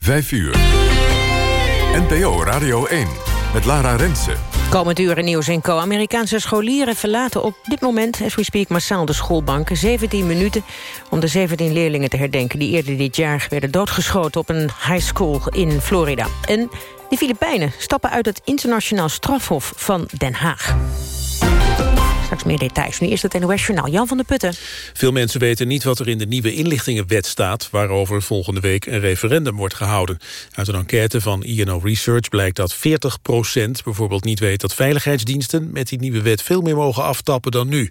5 uur. NPO Radio 1 met Lara Rensen. Komend uur in Nieuws Co. Amerikaanse scholieren verlaten op dit moment, as we speak, massaal de schoolbanken. 17 minuten om de 17 leerlingen te herdenken... die eerder dit jaar werden doodgeschoten op een high school in Florida. En de Filipijnen stappen uit het internationaal strafhof van Den Haag. Straks meer details. Nu is het NOS Journaal. Jan van der Putten. Veel mensen weten niet wat er in de nieuwe inlichtingenwet staat... waarover volgende week een referendum wordt gehouden. Uit een enquête van INO Research blijkt dat 40% bijvoorbeeld niet weet... dat veiligheidsdiensten met die nieuwe wet veel meer mogen aftappen dan nu.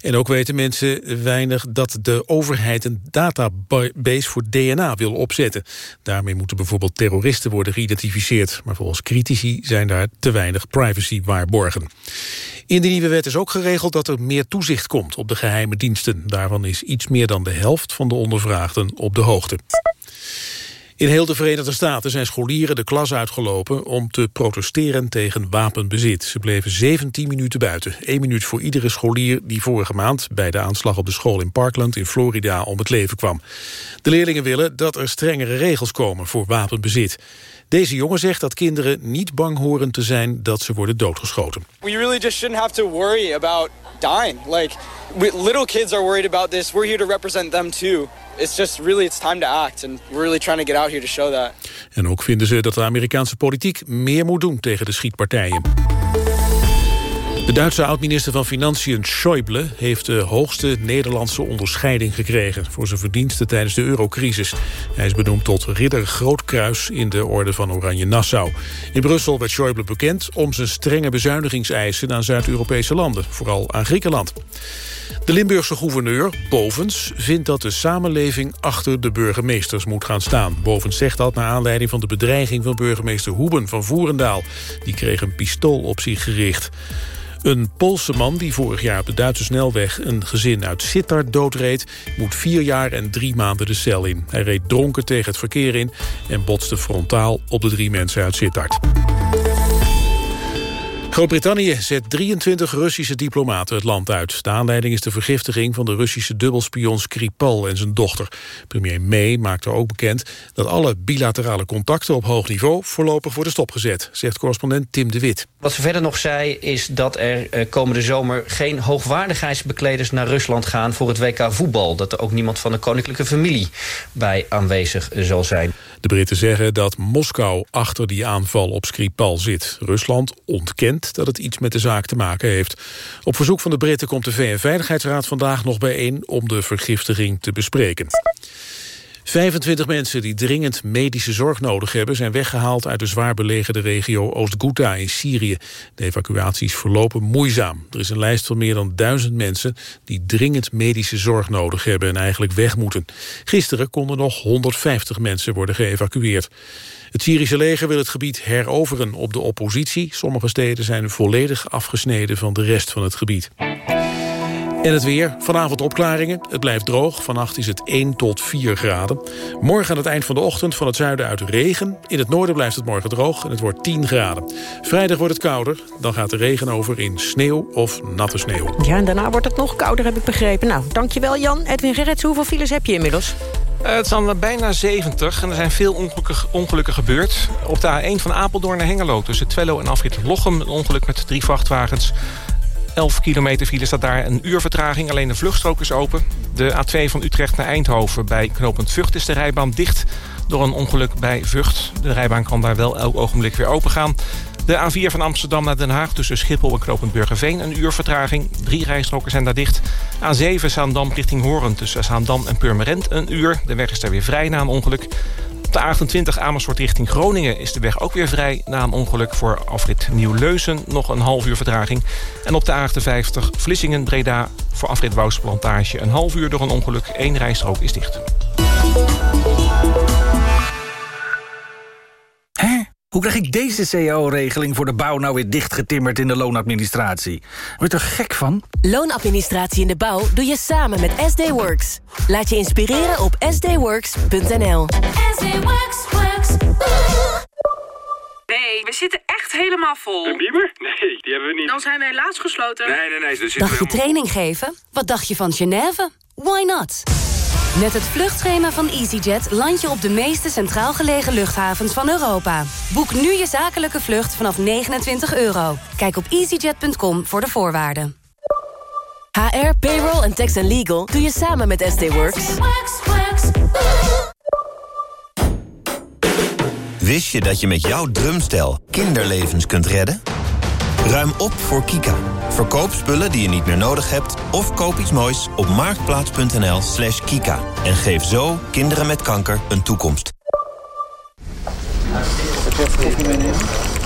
En ook weten mensen weinig dat de overheid een database voor DNA wil opzetten. Daarmee moeten bijvoorbeeld terroristen worden geïdentificeerd. Maar volgens critici zijn daar te weinig privacy waarborgen. In de nieuwe wet is ook geregeld dat er meer toezicht komt op de geheime diensten. Daarvan is iets meer dan de helft van de ondervraagden op de hoogte. In heel de Verenigde Staten zijn scholieren de klas uitgelopen om te protesteren tegen wapenbezit. Ze bleven 17 minuten buiten. 1 minuut voor iedere scholier die vorige maand bij de aanslag op de school in Parkland in Florida om het leven kwam. De leerlingen willen dat er strengere regels komen voor wapenbezit. Deze jongen zegt dat kinderen niet bang horen te zijn dat ze worden doodgeschoten. We really just shouldn't have to worry about dying. Like little kids are worried about this. We're here to represent them too. It's just really it's time to act and we're really trying to get out here to show that. En ook vinden ze dat de Amerikaanse politiek meer moet doen tegen de schietpartijen. De Duitse oud-minister van Financiën Schäuble heeft de hoogste Nederlandse onderscheiding gekregen voor zijn verdiensten tijdens de eurocrisis. Hij is benoemd tot ridder Grootkruis in de orde van Oranje Nassau. In Brussel werd Schäuble bekend om zijn strenge bezuinigingseisen aan Zuid-Europese landen, vooral aan Griekenland. De Limburgse gouverneur, Bovens, vindt dat de samenleving achter de burgemeesters moet gaan staan. Bovens zegt dat naar aanleiding van de bedreiging van burgemeester Hoeben van Voerendaal. Die kreeg een pistool op zich gericht. Een Poolse man die vorig jaar op de Duitse snelweg... een gezin uit Sittard doodreed... moet vier jaar en drie maanden de cel in. Hij reed dronken tegen het verkeer in... en botste frontaal op de drie mensen uit Sittard. Groot-Brittannië zet 23 Russische diplomaten het land uit. De aanleiding is de vergiftiging van de Russische dubbelspion Skripal en zijn dochter. Premier May maakte ook bekend dat alle bilaterale contacten op hoog niveau voorlopig worden stopgezet, zegt correspondent Tim de Wit. Wat ze verder nog zei is dat er eh, komende zomer geen hoogwaardigheidsbekleders naar Rusland gaan voor het WK voetbal. Dat er ook niemand van de koninklijke familie bij aanwezig zal zijn. De Britten zeggen dat Moskou achter die aanval op Skripal zit. Rusland ontkent dat het iets met de zaak te maken heeft. Op verzoek van de Britten komt de VN-veiligheidsraad vandaag nog bijeen... om de vergiftiging te bespreken. 25 mensen die dringend medische zorg nodig hebben... zijn weggehaald uit de zwaar belegerde regio Oost-Ghouta in Syrië. De evacuaties verlopen moeizaam. Er is een lijst van meer dan duizend mensen... die dringend medische zorg nodig hebben en eigenlijk weg moeten. Gisteren konden nog 150 mensen worden geëvacueerd. Het Syrische leger wil het gebied heroveren op de oppositie. Sommige steden zijn volledig afgesneden van de rest van het gebied. En het weer. Vanavond opklaringen. Het blijft droog. Vannacht is het 1 tot 4 graden. Morgen aan het eind van de ochtend van het zuiden uit regen. In het noorden blijft het morgen droog en het wordt 10 graden. Vrijdag wordt het kouder. Dan gaat de regen over in sneeuw of natte sneeuw. Ja, en daarna wordt het nog kouder, heb ik begrepen. Nou, dankjewel Jan. Edwin Gerrits, hoeveel files heb je inmiddels? Uh, het zijn bijna 70 en er zijn veel ongelukken, ongelukken gebeurd. Op de A1 van Apeldoorn naar Hengelo tussen Twello en Afrit Lochem... een ongeluk met drie vrachtwagens. 11 kilometer file staat daar een uur vertraging. Alleen de vluchtstrook is open. De A2 van Utrecht naar Eindhoven bij knooppunt Vught is de rijbaan dicht... door een ongeluk bij Vught. De rijbaan kan daar wel elk ogenblik weer open gaan. De A4 van Amsterdam naar Den Haag tussen Schiphol en knooppunt Burgerveen. Een uur vertraging. Drie rijstroken zijn daar dicht. A7 Zaandam richting Hoorn tussen Zaandam en Purmerend. Een uur. De weg is daar weer vrij na een ongeluk. Op de A28 Amersfoort richting Groningen is de weg ook weer vrij... na een ongeluk voor afrit Nieuw-Leuzen. Nog een half uur vertraging. En op de A58 Vlissingen-Breda voor afrit Wouwsplantage... een half uur door een ongeluk. Eén rijstrook is dicht. Hoe krijg ik deze cao-regeling voor de bouw nou weer dichtgetimmerd in de loonadministratie? Word je er gek van? Loonadministratie in de bouw doe je samen met SD Works. Laat je inspireren op sdworks.nl. SD Works, works. Nee, we zitten echt helemaal vol. Een bieber? Nee, die hebben we niet. Dan zijn we helaas gesloten. Nee, nee, nee. Dus Dacht je training geven? Wat dacht je van Genève? Why not? Met het vluchtschema van EasyJet land je op de meeste centraal gelegen luchthavens van Europa. Boek nu je zakelijke vlucht vanaf 29 euro. Kijk op easyjet.com voor de voorwaarden. HR, payroll en tax and legal doe je samen met SD Works. Wist je dat je met jouw drumstel kinderlevens kunt redden? Ruim op voor Kika. Verkoop spullen die je niet meer nodig hebt... of koop iets moois op marktplaats.nl slash kika. En geef zo kinderen met kanker een toekomst.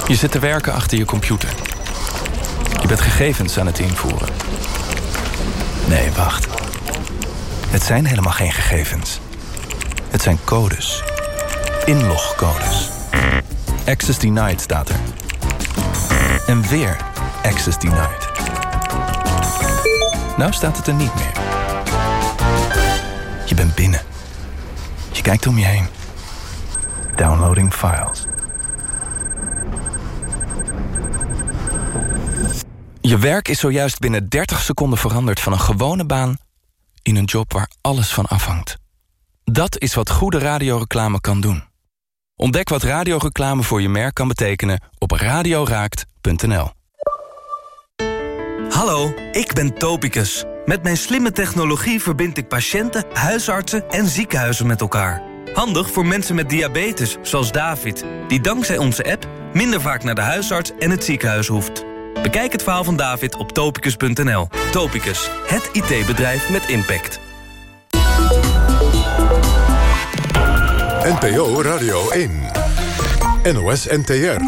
Je zit te werken achter je computer. Je bent gegevens aan het invoeren. Nee, wacht. Het zijn helemaal geen gegevens. Het zijn codes. Inlogcodes. Access denied staat er. En weer access denied. Nou staat het er niet meer. Je bent binnen. Je kijkt om je heen. Downloading files. Je werk is zojuist binnen 30 seconden veranderd van een gewone baan in een job waar alles van afhangt. Dat is wat goede radioreclame kan doen. Ontdek wat radioreclame voor je merk kan betekenen op radioraakt.nl. Hallo, ik ben Topicus. Met mijn slimme technologie verbind ik patiënten, huisartsen en ziekenhuizen met elkaar. Handig voor mensen met diabetes, zoals David... die dankzij onze app minder vaak naar de huisarts en het ziekenhuis hoeft. Bekijk het verhaal van David op topicus.nl. Topicus, het IT-bedrijf met impact. NPO Radio 1. NOS NTR.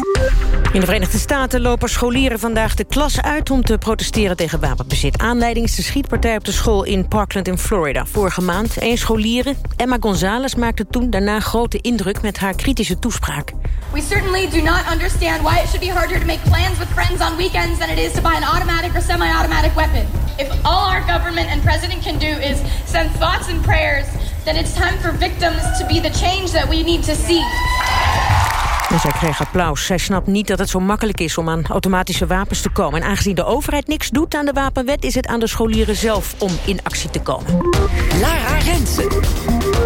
In de Verenigde Staten lopen scholieren vandaag de klas uit... om te protesteren tegen wapenbezit. Aanleiding is de schietpartij op de school in Parkland in Florida. Vorige maand. Een scholieren, Emma Gonzalez, maakte toen daarna grote indruk... met haar kritische toespraak. We certainly do not understand why it should be harder to make plans with friends on weekends... than it is to buy an automatic or semi-automatic weapon. If all our government and president can do is send thoughts and prayers... then it's time for victims to be the change that we need to see. En zij kreeg applaus. Zij snapt niet dat het zo makkelijk is om aan automatische wapens te komen. En aangezien de overheid niks doet aan de wapenwet... is het aan de scholieren zelf om in actie te komen. Lara Rensen.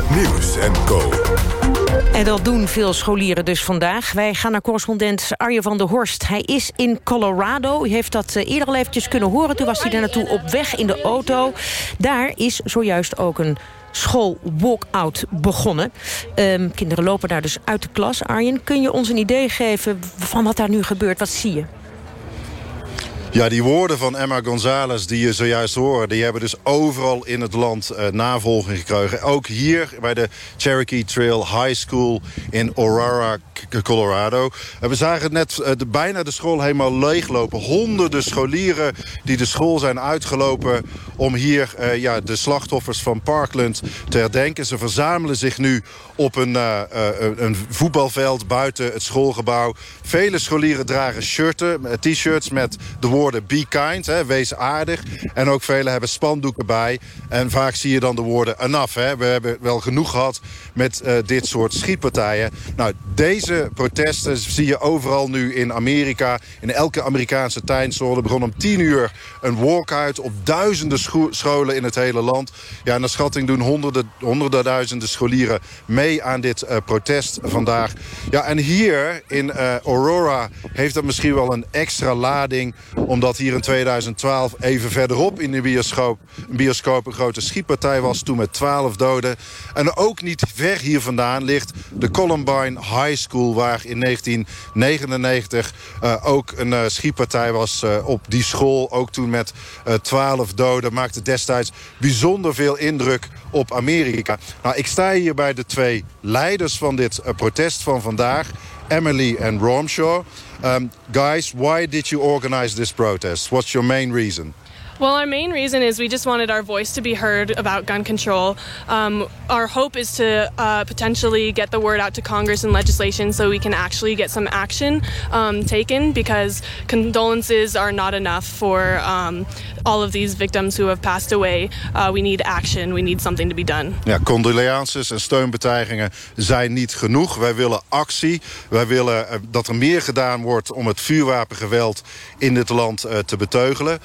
Nieuws en Co. En dat doen veel scholieren dus vandaag. Wij gaan naar correspondent Arje van der Horst. Hij is in Colorado. U heeft dat eh, eerder al eventjes kunnen horen. Toen was hij daar naartoe op weg in de auto. Daar is zojuist ook een school-walkout begonnen. Um, kinderen lopen daar dus uit de klas. Arjen, kun je ons een idee geven van wat daar nu gebeurt? Wat zie je? Ja, die woorden van Emma Gonzalez die je zojuist hoorde... die hebben dus overal in het land uh, navolging gekregen. Ook hier bij de Cherokee Trail High School in Aurora, Colorado. Uh, we zagen net uh, de, bijna de school helemaal leeglopen. Honderden scholieren die de school zijn uitgelopen... om hier ja, de slachtoffers van Parkland te herdenken. Ze verzamelen zich nu op een, een voetbalveld buiten het schoolgebouw. Vele scholieren dragen shirten, t-shirts met de woorden be kind, hè, wees aardig. En ook velen hebben spandoeken bij. En vaak zie je dan de woorden enough. Hè. We hebben wel genoeg gehad met uh, dit soort schietpartijen. Nou, deze protesten zie je overal nu in Amerika. In elke Amerikaanse tuinzone. Er begon om tien uur een walkout op duizenden scholen in het hele land. Ja, naar schatting doen honderden, honderden duizenden scholieren mee aan dit uh, protest vandaag. Ja, en hier in uh, Aurora heeft dat misschien wel een extra lading omdat hier in 2012 even verderop in de bioscoop, een bioscoop een grote schietpartij was. Toen met 12 doden. En ook niet ver hier vandaan ligt de Columbine High School. Waar in 1999 uh, ook een uh, schietpartij was uh, op die school. Ook toen met 12 doden. Maakte destijds bijzonder veel indruk op Amerika. Nou, ik sta hier bij de twee leiders van dit protest van vandaag. Emily and Romshaw. Um, guys, why did you organize this protest? What's your main reason? Well, our main reason is we just wanted our voice to be heard about gun control. Um, our hope is to uh, potentially get the word out to Congress and legislation so we can actually get some action um, taken because condolences are not enough for um, all of these victims who have passed away. Uh, we need action. We need something to be done. Ja, condolences en steunbetuigingen zijn niet genoeg. Wij willen actie. Wij willen uh, dat er meer gedaan wordt om het vuurwapengeweld in dit land uh, te beteugelen.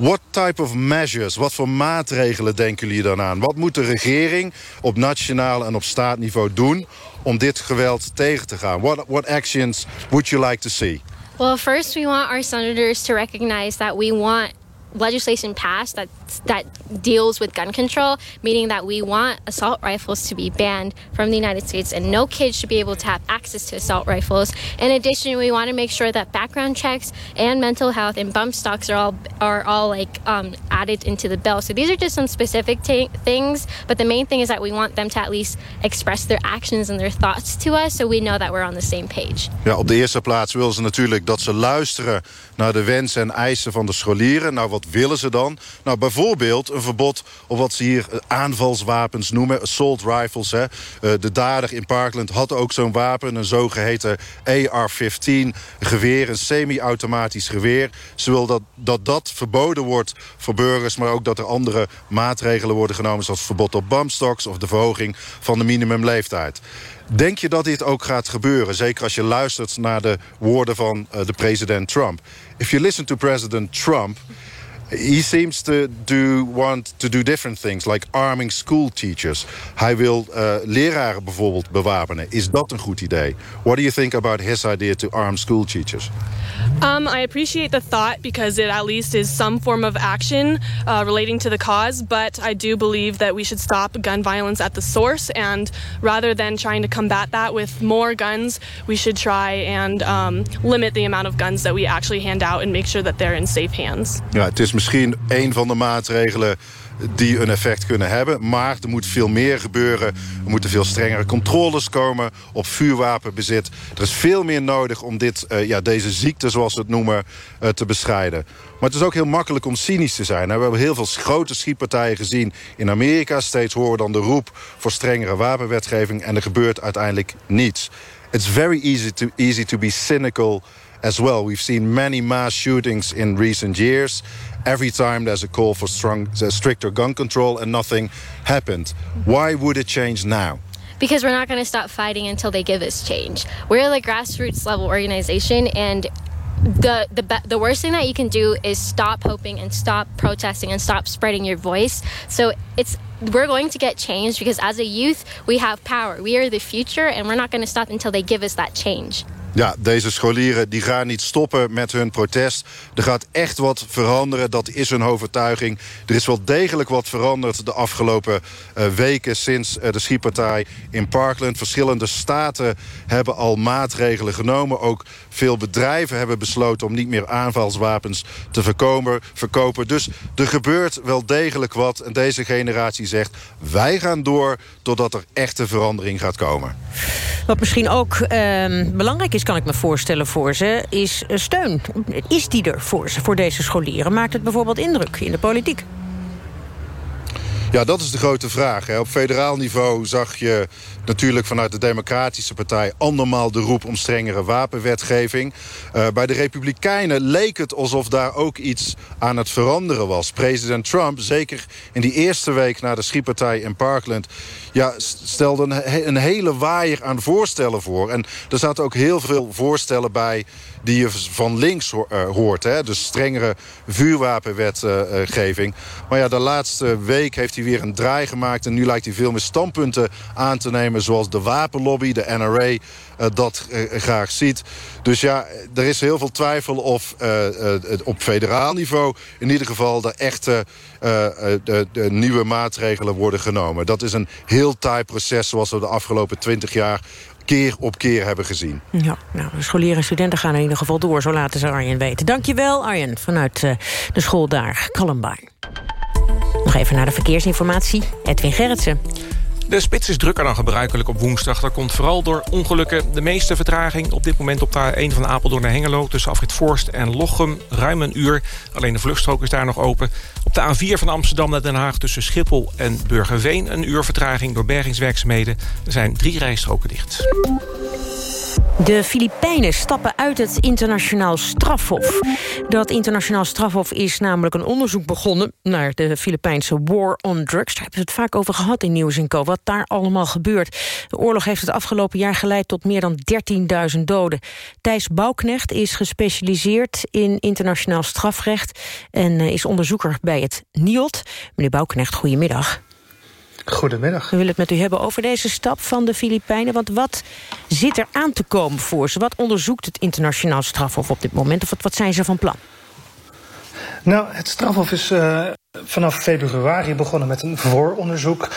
What type of measures, wat voor maatregelen denken jullie dan aan? Wat moet de regering op nationaal en op staatniveau doen... om dit geweld tegen te gaan? What, what actions would you like to see? Well, first we want our senators to recognize that we want legislation passed that that deals with gun control, meaning that we want assault rifles to be banned from the United States and no kid should be able to have access to assault rifles. In addition, we want to make sure that background checks and mental health and bump stocks are all are all like um, added into the bill. So these are just some specific things, but the main thing is that we want them to at least express their actions and their thoughts to us, so we know that we're on the same page. Ja, op de eerste plaats willen ze natuurlijk dat ze luisteren naar de wensen en eisen van de scholieren. Nou, wat willen ze dan? Nou, bijvoorbeeld een verbod op wat ze hier aanvalswapens noemen. Assault rifles. Hè. De dader in Parkland had ook zo'n wapen. Een zogeheten AR-15 geweer. Een semi-automatisch geweer. Ze wil dat, dat dat verboden wordt voor burgers. Maar ook dat er andere maatregelen worden genomen. Zoals verbod op bumpstocks of de verhoging van de minimumleeftijd. Denk je dat dit ook gaat gebeuren? Zeker als je luistert naar de woorden van uh, de president Trump. If you listen to President Trump... He seems to do want to do different things, like arming school teachers. Hij wil uh, leraren bijvoorbeeld bewapenen. Is dat een goed idee? What do you think about his idea to arm school teachers? Um, I appreciate the thought because it at least is some form of action uh, relating to the cause, but I do believe that we should stop gun violence at the source. And rather than trying to combat that with more guns, we should try and um, limit the amount of guns that we actually hand out and make sure that they're in safe hands. Ja, het is misschien een van de maatregelen die een effect kunnen hebben. Maar er moet veel meer gebeuren. Er moeten veel strengere controles komen op vuurwapenbezit. Er is veel meer nodig om dit, uh, ja, deze ziekte, zoals we het noemen, uh, te bestrijden. Maar het is ook heel makkelijk om cynisch te zijn. We hebben heel veel grote schietpartijen gezien in Amerika. Steeds horen dan de roep voor strengere wapenwetgeving... en er gebeurt uiteindelijk niets. It's very easy to, easy to be cynical as well. We've seen many mass shootings in recent years. Every time there's a call for strong, uh, stricter gun control and nothing happened. Why would it change now? Because we're not going to stop fighting until they give us change. We're a grassroots level organization and the the the worst thing that you can do is stop hoping and stop protesting and stop spreading your voice. So it's we're going to get change because as a youth we have power. We are the future and we're not going to stop until they give us that change. Ja, deze scholieren die gaan niet stoppen met hun protest. Er gaat echt wat veranderen, dat is hun overtuiging. Er is wel degelijk wat veranderd de afgelopen uh, weken... sinds uh, de schietpartij in Parkland. Verschillende staten hebben al maatregelen genomen. Ook veel bedrijven hebben besloten om niet meer aanvalswapens te verkomen, verkopen. Dus er gebeurt wel degelijk wat. En deze generatie zegt, wij gaan door totdat er echte verandering gaat komen. Wat misschien ook uh, belangrijk is kan ik me voorstellen voor ze, is steun. Is die er voor ze, voor deze scholieren? Maakt het bijvoorbeeld indruk in de politiek? Ja, dat is de grote vraag. Hè. Op federaal niveau zag je natuurlijk vanuit de Democratische Partij... andermaal de roep om strengere wapenwetgeving. Uh, bij de Republikeinen leek het alsof daar ook iets aan het veranderen was. President Trump, zeker in die eerste week na de schietpartij in Parkland... Ja, stelde een, een hele waaier aan voorstellen voor. En er zaten ook heel veel voorstellen bij die je van links hoort. Hè? Dus strengere vuurwapenwetgeving. Maar ja, de laatste week heeft hij weer een draai gemaakt... en nu lijkt hij veel meer standpunten aan te nemen... zoals de wapenlobby, de NRA, dat graag ziet. Dus ja, er is heel veel twijfel of op federaal niveau... in ieder geval de echte nieuwe maatregelen worden genomen. Dat is een heel taai proces zoals we de afgelopen twintig jaar keer op keer hebben gezien. Ja, nou, scholieren en studenten gaan in ieder geval door, zo laten ze Arjen weten. Dankjewel Arjen, vanuit uh, de school daar, Columbine. Nog even naar de verkeersinformatie, Edwin Gerritsen. De spits is drukker dan gebruikelijk op woensdag. Dat komt vooral door ongelukken. De meeste vertraging op dit moment op de A1 van Apeldoorn naar Hengelo... tussen Afrit Forst en Lochem, ruim een uur. Alleen de vluchtstrook is daar nog open. Op de A4 van Amsterdam naar Den Haag tussen Schiphol en Burgerveen... een uur vertraging door bergingswerkzaamheden. Er zijn drie rijstroken dicht. De Filipijnen stappen uit het internationaal strafhof. Dat internationaal strafhof is namelijk een onderzoek begonnen... naar de Filipijnse war on drugs. Daar hebben we het vaak over gehad in Nieuws Co. Wat daar allemaal gebeurt. De oorlog heeft het afgelopen jaar geleid tot meer dan 13.000 doden. Thijs Bouwknecht is gespecialiseerd in internationaal strafrecht... en eh, is onderzoeker bij het NIOT. Meneer Bouwknecht, goedemiddag. Goedemiddag. We willen het met u hebben over deze stap van de Filipijnen. Want wat zit er aan te komen voor ze? Wat onderzoekt het internationaal strafhof op dit moment? Of wat, zijn ze van plan? Nou, het strafhof is uh, vanaf februari begonnen met een vooronderzoek.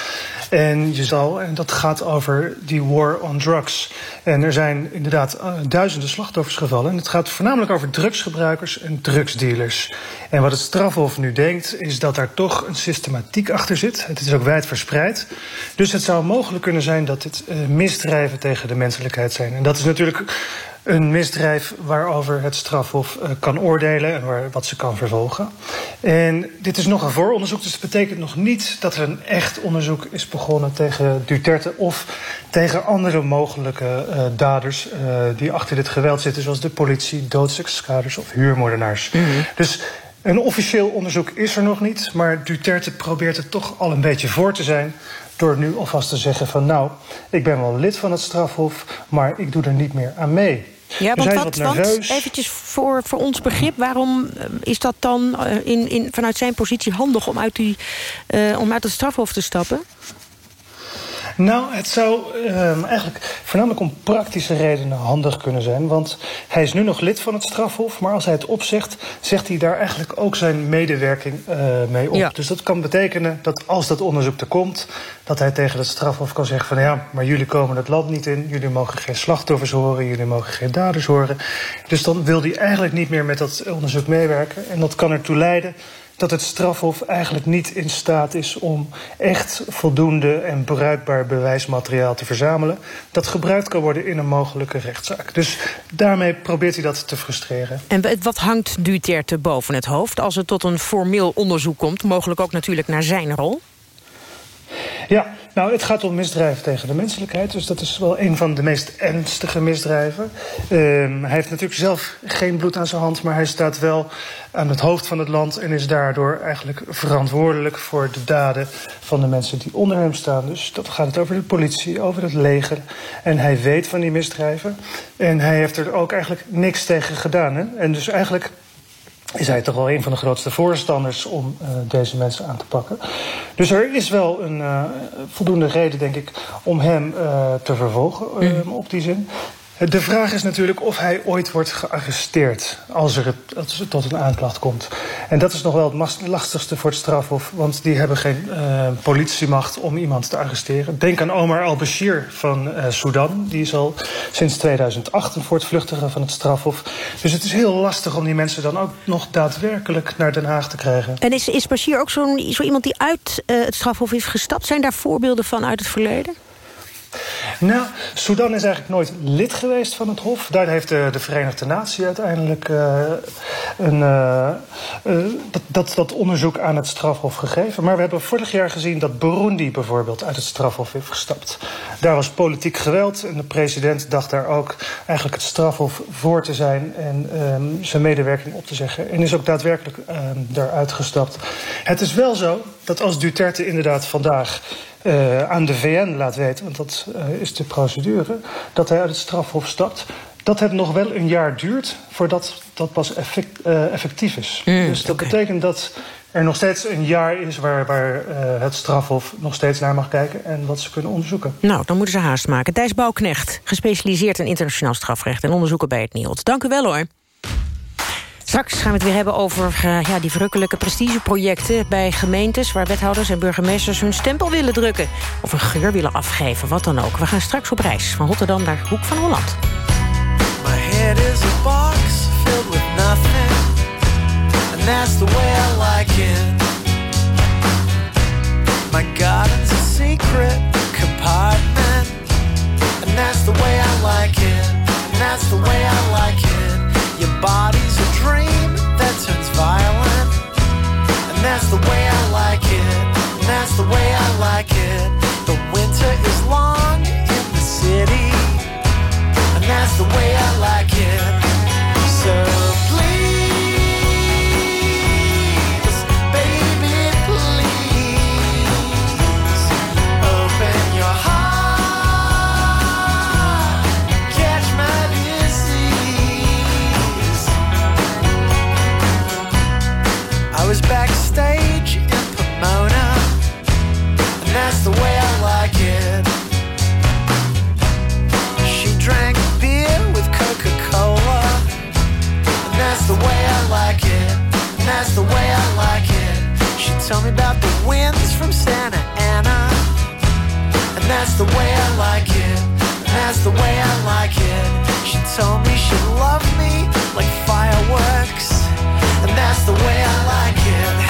En je zal, en dat gaat over die war on drugs. En er zijn inderdaad uh, duizenden slachtoffers gevallen. En het gaat voornamelijk over drugsgebruikers en drugsdealers. En wat het strafhof nu denkt, is dat daar toch een systematiek achter zit. Het is ook wijd verspreid. Dus het zou mogelijk kunnen zijn dat dit uh, misdrijven tegen de menselijkheid zijn. En dat is natuurlijk een misdrijf waarover het strafhof uh, kan oordelen en waar, wat ze kan vervolgen. En dit is nog een vooronderzoek, dus dat betekent nog niet dat er een echt onderzoek is begonnen tegen Duterte of tegen andere mogelijke uh, daders uh, die achter dit geweld zitten, zoals de politie, doodseksskaders of huurmoordenaars. Mm -hmm. Dus een officieel onderzoek is er nog niet, maar Duterte probeert het toch al een beetje voor te zijn door nu alvast te zeggen van nou, ik ben wel lid van het strafhof, maar ik doe er niet meer aan mee. Ja, want wat, eventjes voor, voor ons begrip... waarom is dat dan in, in, vanuit zijn positie handig om uit, die, uh, om uit het strafhof te stappen? Nou, het zou um, eigenlijk voornamelijk om praktische redenen handig kunnen zijn. Want hij is nu nog lid van het strafhof, maar als hij het opzegt... zegt hij daar eigenlijk ook zijn medewerking uh, mee op. Ja. Dus dat kan betekenen dat als dat onderzoek er komt... dat hij tegen het strafhof kan zeggen van... ja, maar jullie komen het land niet in, jullie mogen geen slachtoffers horen... jullie mogen geen daders horen. Dus dan wil hij eigenlijk niet meer met dat onderzoek meewerken. En dat kan ertoe leiden dat het strafhof eigenlijk niet in staat is om echt voldoende en bruikbaar bewijsmateriaal te verzamelen. Dat gebruikt kan worden in een mogelijke rechtszaak. Dus daarmee probeert hij dat te frustreren. En wat hangt Duterte boven het hoofd als het tot een formeel onderzoek komt? Mogelijk ook natuurlijk naar zijn rol? Ja, nou, het gaat om misdrijven tegen de menselijkheid. Dus dat is wel een van de meest ernstige misdrijven. Um, hij heeft natuurlijk zelf geen bloed aan zijn hand... maar hij staat wel aan het hoofd van het land... en is daardoor eigenlijk verantwoordelijk voor de daden van de mensen die onder hem staan. Dus dat gaat het over de politie, over het leger. En hij weet van die misdrijven. En hij heeft er ook eigenlijk niks tegen gedaan. Hè? En dus eigenlijk is hij toch wel een van de grootste voorstanders om uh, deze mensen aan te pakken. Dus er is wel een uh, voldoende reden, denk ik, om hem uh, te vervolgen mm. op die zin. De vraag is natuurlijk of hij ooit wordt gearresteerd als er tot een aanklacht komt. En dat is nog wel het lastigste voor het strafhof, want die hebben geen uh, politiemacht om iemand te arresteren. Denk aan Omar al-Bashir van uh, Sudan. Die is al sinds 2008 een voortvluchtige van het strafhof. Dus het is heel lastig om die mensen dan ook nog daadwerkelijk naar Den Haag te krijgen. En is, is Bashir ook zo, zo iemand die uit uh, het strafhof is gestapt? Zijn daar voorbeelden van uit het verleden? Nou, Sudan is eigenlijk nooit lid geweest van het Hof. Daar heeft de, de Verenigde Naties uiteindelijk uh, een, uh, dat, dat, dat, onderzoek aan het strafhof gegeven. Maar we hebben vorig jaar gezien dat Burundi bijvoorbeeld uit het strafhof heeft gestapt. Daar was politiek geweld en de president dacht daar ook eigenlijk het strafhof voor te zijn en um, zijn medewerking op te zeggen. En is ook daadwerkelijk um, daaruit gestapt. Het is wel zo dat als Duterte inderdaad vandaag uh, aan de VN laat weten, want dat uh, is de procedure, dat hij uit het strafhof stapt. Dat het nog wel een jaar duurt voordat dat pas effect, uh, effectief is. Mm, dus dat okay. betekent dat er nog steeds een jaar is waar, waar het strafhof nog steeds naar mag kijken en wat ze kunnen onderzoeken. Nou, dan moeten ze haast maken. Thijs Bouwknecht, gespecialiseerd in internationaal strafrecht en onderzoeken bij het NIOD. Dank u wel hoor. Straks gaan we het weer hebben over uh, ja, die verrukkelijke prestigeprojecten... bij gemeentes waar wethouders en burgemeesters hun stempel willen drukken... of een geur willen afgeven, wat dan ook. We gaan straks op reis van Rotterdam naar Hoek van Holland. My head is a box filled with nothing And that's the way I like it My garden's a secret compartment And that's the way I like it And that's the way I like it body's a dream that turns violent. And that's the way I like it. And that's the way I like it. The winter is long in the city. And that's the way I like it. So the way I like it. She drank beer with Coca Cola. And that's the way I like it. And that's the way I like it. She told me about the winds from Santa Ana. And that's the way I like it. And that's the way I like it. She told me she loved me like fireworks. And that's the way I like it.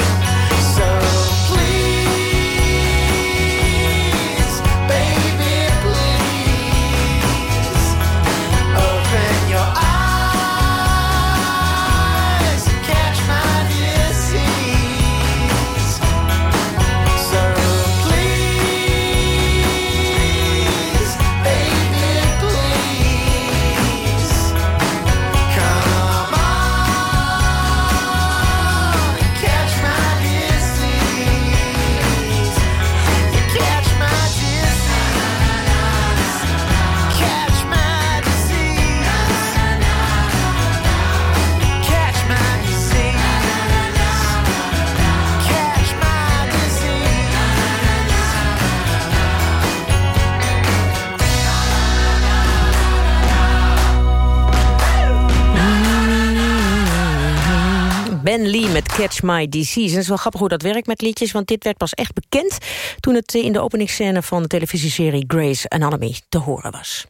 My Disease. En het is wel grappig hoe dat werkt met liedjes... want dit werd pas echt bekend... toen het in de openingsscène van de televisieserie Grey's Anatomy te horen was.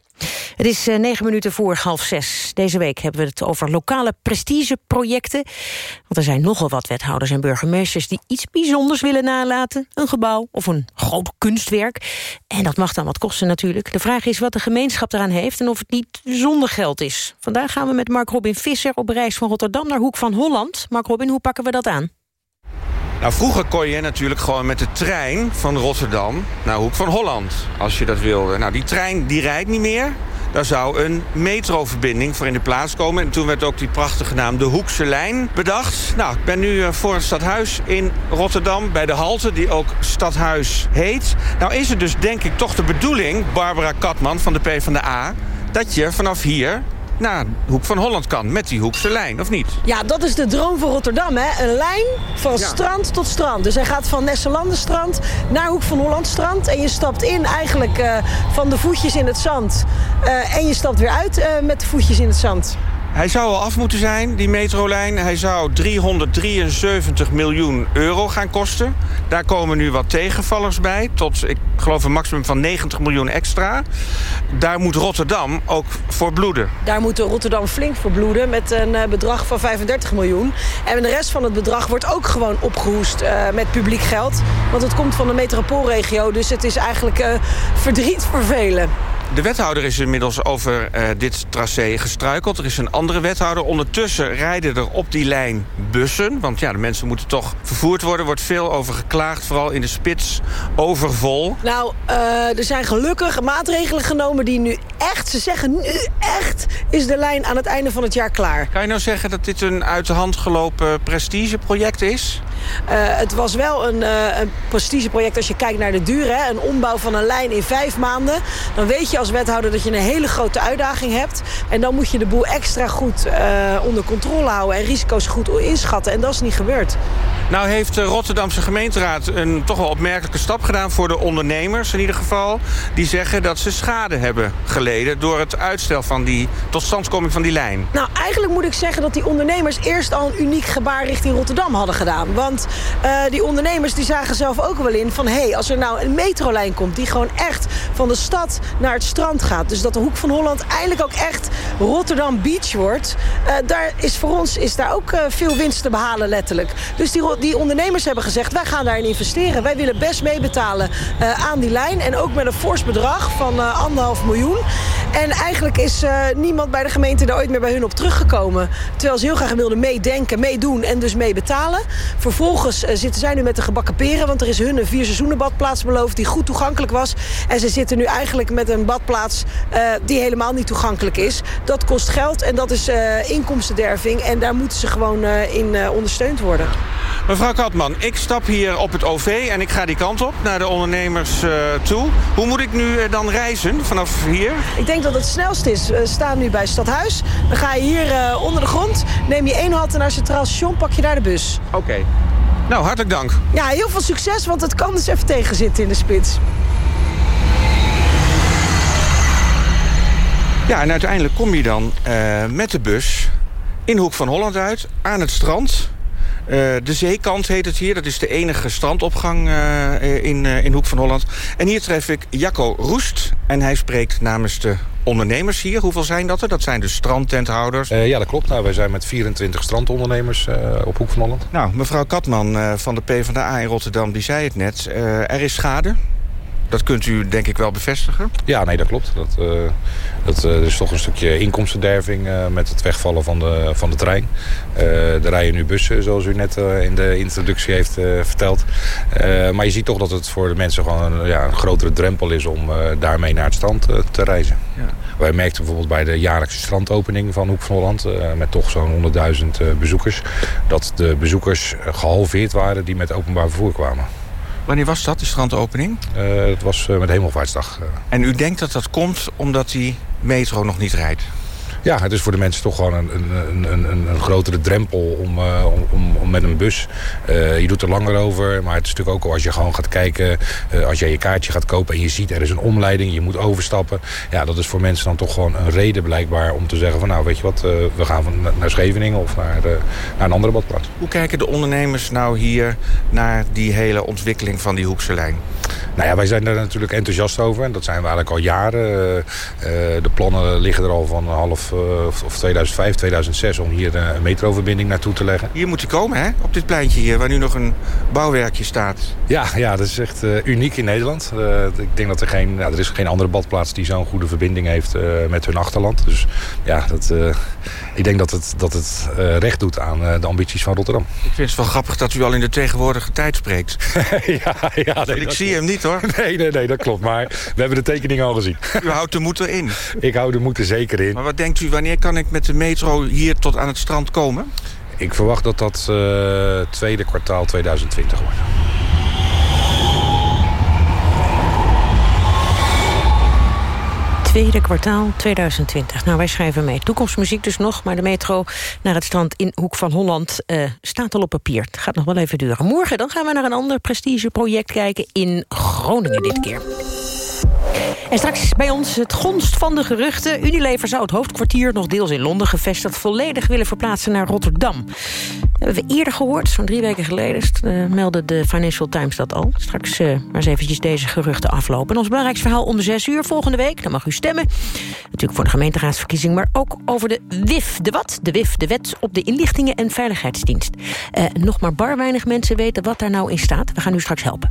Het is eh, negen minuten voor half zes. Deze week hebben we het over lokale prestigeprojecten. Want er zijn nogal wat wethouders en burgemeesters... die iets bijzonders willen nalaten. Een gebouw of een groot kunstwerk. En dat mag dan wat kosten natuurlijk. De vraag is wat de gemeenschap eraan heeft... en of het niet zonder geld is. Vandaag gaan we met Mark Robin Visser op reis van Rotterdam... naar Hoek van Holland. Mark Robin, hoe pakken we dat aan? Nou, vroeger kon je natuurlijk gewoon met de trein van Rotterdam naar Hoek van Holland, als je dat wilde. Nou, die trein die rijdt niet meer. Daar zou een metroverbinding voor in de plaats komen. En toen werd ook die prachtige naam de Hoekse Lijn bedacht. Nou, ik ben nu eh, voor het stadhuis in Rotterdam bij de halte, die ook stadhuis heet. Nou is het dus denk ik toch de bedoeling, Barbara Katman van de PvdA... dat je vanaf hier naar Hoek van Holland kan met die Hoekse Lijn, of niet? Ja, dat is de droom voor Rotterdam, hè? Een lijn van strand tot strand. Dus hij gaat van Nesselandenstrand naar Hoek van Hollandstrand. En je stapt in eigenlijk eh, van de voetjes in het zand. Eh, en je stapt weer uit eh, met de voetjes in het zand. Hij zou al af moeten zijn, die metrolijn. Hij zou 373 miljoen euro gaan kosten. Daar komen nu wat tegenvallers bij. Tot, ik geloof, een maximum van 90 miljoen extra. Daar moet Rotterdam ook voor bloeden. Daar moet Rotterdam flink voor bloeden met een eh, bedrag van 35 miljoen. En de rest van het bedrag wordt ook gewoon opgehoest eh, met publiek geld. Want het komt van de metropoolregio, dus het is eigenlijk eh, verdriet voor. De wethouder is inmiddels over uh, dit tracé gestruikeld. Er is een andere wethouder. Ondertussen rijden er op die lijn bussen. Want ja, de mensen moeten toch vervoerd worden. Er wordt veel over geklaagd, vooral in de spits, overvol. Nou, uh, er zijn gelukkig maatregelen genomen die nu echt... ze zeggen nu echt is de lijn aan het einde van het jaar klaar. Kan je nou zeggen dat dit een uit de hand gelopen prestigeproject is? Uh, het was wel een, een prestigeproject als je kijkt naar de duur. Hè? Een ombouw van een lijn in vijf maanden. Dan weet je als wethouder dat je een hele grote uitdaging hebt. En dan moet je de boel extra goed uh, onder controle houden... en risico's goed inschatten. En dat is niet gebeurd. Nou heeft de Rotterdamse gemeenteraad een toch wel opmerkelijke stap gedaan... voor de ondernemers in ieder geval. Die zeggen dat ze schade hebben geleden... door het uitstel van die totstandkoming van die lijn. Nou, eigenlijk moet ik zeggen dat die ondernemers... eerst al een uniek gebaar richting Rotterdam hadden gedaan. Want uh, die ondernemers die zagen zelf ook wel in van... hé, hey, als er nou een metrolijn komt die gewoon echt van de stad naar het strand gaat... dus dat de Hoek van Holland eigenlijk ook echt Rotterdam Beach wordt... Uh, daar is voor ons is daar ook veel winst te behalen letterlijk. Dus die, die ondernemers hebben gezegd, wij gaan daarin investeren. Wij willen best meebetalen uh, aan die lijn. En ook met een fors bedrag van uh, anderhalf miljoen. En eigenlijk is uh, niemand bij de gemeente er ooit meer bij hun op teruggekomen. Terwijl ze heel graag wilden meedenken, meedoen en dus meebetalen. Vervolgens zitten zij nu met de gebakken peren. Want er is hun een vier seizoenen badplaats beloofd die goed toegankelijk was. En ze zitten nu eigenlijk met een badplaats die helemaal niet toegankelijk is. Dat kost geld en dat is inkomstenderving. En daar moeten ze gewoon in ondersteund worden. Mevrouw Katman, ik stap hier op het OV en ik ga die kant op naar de ondernemers uh, toe. Hoe moet ik nu uh, dan reizen vanaf hier? Ik denk dat het snelst is. We staan nu bij Stadhuis. Dan ga je hier uh, onder de grond, neem je één halte naar Centraal Station, pak je daar de bus. Oké. Okay. Nou, hartelijk dank. Ja, heel veel succes, want het kan dus even tegenzitten in de spits. Ja, en uiteindelijk kom je dan met de bus in Hoek van Holland uit, aan het strand... de Zeekant heet het hier. Dat is de enige strandopgang uh, in, uh, in Hoek van Holland. En hier tref ik Jacco Roest. En hij spreekt namens de ondernemers hier. Hoeveel zijn dat er? Dat zijn dus strandtenthouders. Uh, ja, dat klopt. Nou, wij zijn met 24 strandondernemers op Hoek van Holland. Nou, mevrouw Katman van de PvdA in Rotterdam, die zei het net. er is schade. Dat kunt u denk ik wel bevestigen? Ja, nee, dat klopt. Dat, uh, dat uh, is toch een stukje inkomstenderving uh, met het wegvallen van de, van de trein. er rijden nu bussen, zoals u net in de introductie heeft verteld. maar je ziet toch dat het voor de mensen gewoon een, ja, een grotere drempel is om daarmee naar het strand te reizen. Ja. Wij merkten bijvoorbeeld bij de jaarlijkse strandopening van Hoek van Holland... met toch zo'n 100.000 bezoekers... dat de bezoekers gehalveerd waren die met openbaar vervoer kwamen. Wanneer was dat, die strandopening? Het was uh, met Hemelvaartsdag. En u denkt dat dat komt omdat die metro nog niet rijdt? Ja, het is voor de mensen toch gewoon een, een, een, een grotere drempel om, uh, om, om, met een bus. Uh, je doet er langer over, maar het is natuurlijk ook als je gewoon gaat kijken... Uh, als jij je kaartje gaat kopen en je ziet er is een omleiding, je moet overstappen. Ja, dat is voor mensen dan toch gewoon een reden blijkbaar om te zeggen van... nou, weet je wat, we gaan van, naar Scheveningen of naar, naar een andere badplaats. Hoe kijken de ondernemers nou hier naar die hele ontwikkeling van die Hoekse lijn? Nou ja, wij zijn daar natuurlijk enthousiast over. En dat zijn we eigenlijk al jaren. de plannen liggen er al van half of 2005, 2006 om hier een metroverbinding naartoe te leggen. Hier moet u komen, hè? Op dit pleintje hier, waar nu nog een bouwwerkje staat. Ja, ja dat is echt uh, uniek in Nederland. Ik denk dat er geen, nou, er is geen andere badplaats die zo'n goede verbinding heeft met hun achterland. Dus ja, dat, ik denk dat het, dat het recht doet aan de ambities van Rotterdam. Ik vind het wel grappig dat u al in de tegenwoordige tijd spreekt. ja, ja nee, ik zie hem niet, hoor. Nee, nee, nee, dat klopt. Maar we hebben de tekening al gezien. U houdt de moed erin. Ik hou de moed er zeker in. Maar wat denkt u, wanneer kan ik met de metro hier tot aan het strand komen? Ik verwacht dat dat uh, tweede kwartaal 2020 wordt. Tweede kwartaal 2020. Nou, wij schrijven mee. Toekomstmuziek dus nog, maar de metro naar het strand in Hoek van Holland uh, staat al op papier. Het gaat nog wel even duren. Morgen dan gaan we naar een ander prestigeproject kijken in Groningen dit keer. En straks bij ons het gonst van de geruchten. Unilever zou het hoofdkwartier, nog deels in Londen gevestigd... volledig willen verplaatsen naar Rotterdam. Hebben we eerder gehoord, zo'n drie weken geleden... Uh, meldde de Financial Times dat al. Straks uh, maar eens eventjes deze geruchten aflopen. En ons belangrijkste verhaal om zes uur volgende week. Dan mag u stemmen. Natuurlijk voor de gemeenteraadsverkiezing... maar ook over de WIF. De wat? De WIF, de Wet op de Inlichtingen en Veiligheidsdienst. Uh, nog maar bar weinig mensen weten wat daar nou in staat. We gaan u straks helpen.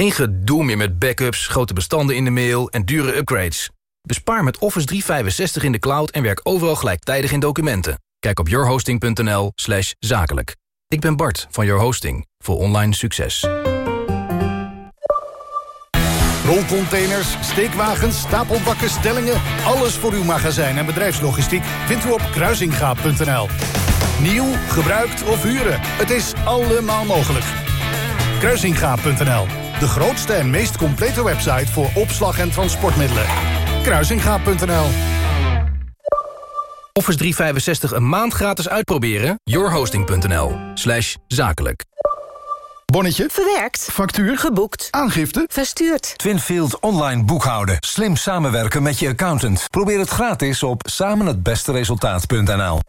Geen gedoe meer met backups, grote bestanden in de mail en dure upgrades. Bespaar met Office 365 in de cloud en werk overal gelijktijdig in documenten. Kijk op yourhosting.nl slash zakelijk. Ik ben Bart van Your Hosting voor online succes. Rolcontainers, steekwagens, stapelbakken, stellingen... alles voor uw magazijn en bedrijfslogistiek vindt u op kruisingaap.nl. Nieuw, gebruikt of huren, het is allemaal mogelijk. Kruisingaap.nl de grootste en meest complete website voor opslag en transportmiddelen. Kruisingaap.nl Office 365 een maand gratis uitproberen? yourhosting.nl slash zakelijk. Bonnetje. Verwerkt. Factuur. Geboekt. Aangifte. Verstuurd. Twinfield online boekhouden. Slim samenwerken met je accountant. Probeer het gratis op samenhetbesteresultaat.nl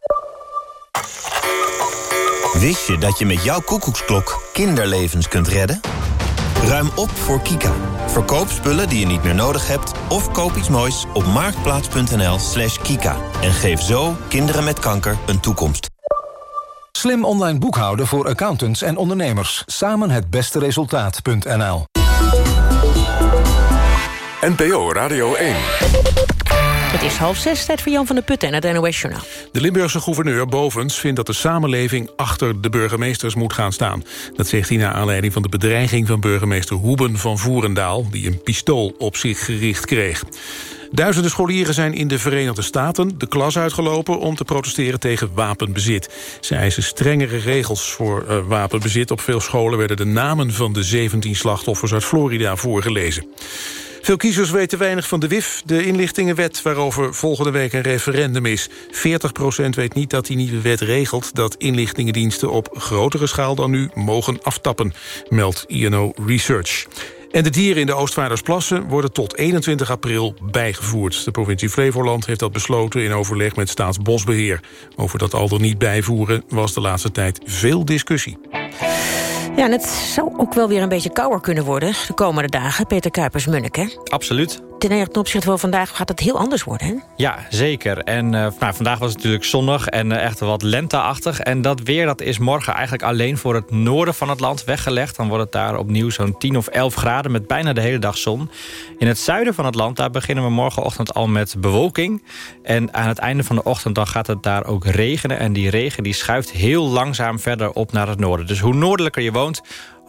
Wist je dat je met jouw koekoeksklok kinderlevens kunt redden? Ruim op voor Kika. Verkoop spullen die je niet meer nodig hebt... of koop iets moois op marktplaats.nl slash kika. En geef zo kinderen met kanker een toekomst. Slim online boekhouden voor accountants en ondernemers. Samen het beste resultaat.nl NPO Radio 1 het is half zes, tijd voor Jan van der Putten en het NOS-journaal. De Limburgse gouverneur Bovens vindt dat de samenleving... achter de burgemeesters moet gaan staan. Dat zegt hij naar aanleiding van de bedreiging van burgemeester Hoeben van Voerendaal... die een pistool op zich gericht kreeg. Duizenden scholieren zijn in de Verenigde Staten de klas uitgelopen... om te protesteren tegen wapenbezit. Ze eisen strengere regels voor uh, wapenbezit. Op veel scholen werden de namen van de 17 slachtoffers uit Florida voorgelezen. Veel kiezers weten weinig van de WIF, de inlichtingenwet... waarover volgende week een referendum is. 40% weet niet dat die nieuwe wet regelt... dat inlichtingendiensten op grotere schaal dan nu mogen aftappen... meldt INO Research. En de dieren in de Oostvaardersplassen worden tot 21 april bijgevoerd. De provincie Flevoland heeft dat besloten in overleg met Staatsbosbeheer. Over dat al dan niet bijvoeren was de laatste tijd veel discussie. Ja, en het zou ook wel weer een beetje kouder kunnen worden de komende dagen. Peter Kuipers-Munneke. Absoluut ten opzichte van vandaag gaat het heel anders worden, hè? Ja, zeker. En uh, nou, vandaag was het natuurlijk zonnig en uh, echt wat lenteachtig. En dat weer dat is morgen eigenlijk alleen voor het noorden van het land weggelegd. Dan wordt het daar opnieuw zo'n 10 of 11 graden met bijna de hele dag zon. In het zuiden van het land, daar beginnen we morgenochtend al met bewolking. En aan het einde van de ochtend dan gaat het daar ook regenen. En die regen die schuift heel langzaam verder op naar het noorden. Dus hoe noordelijker je woont,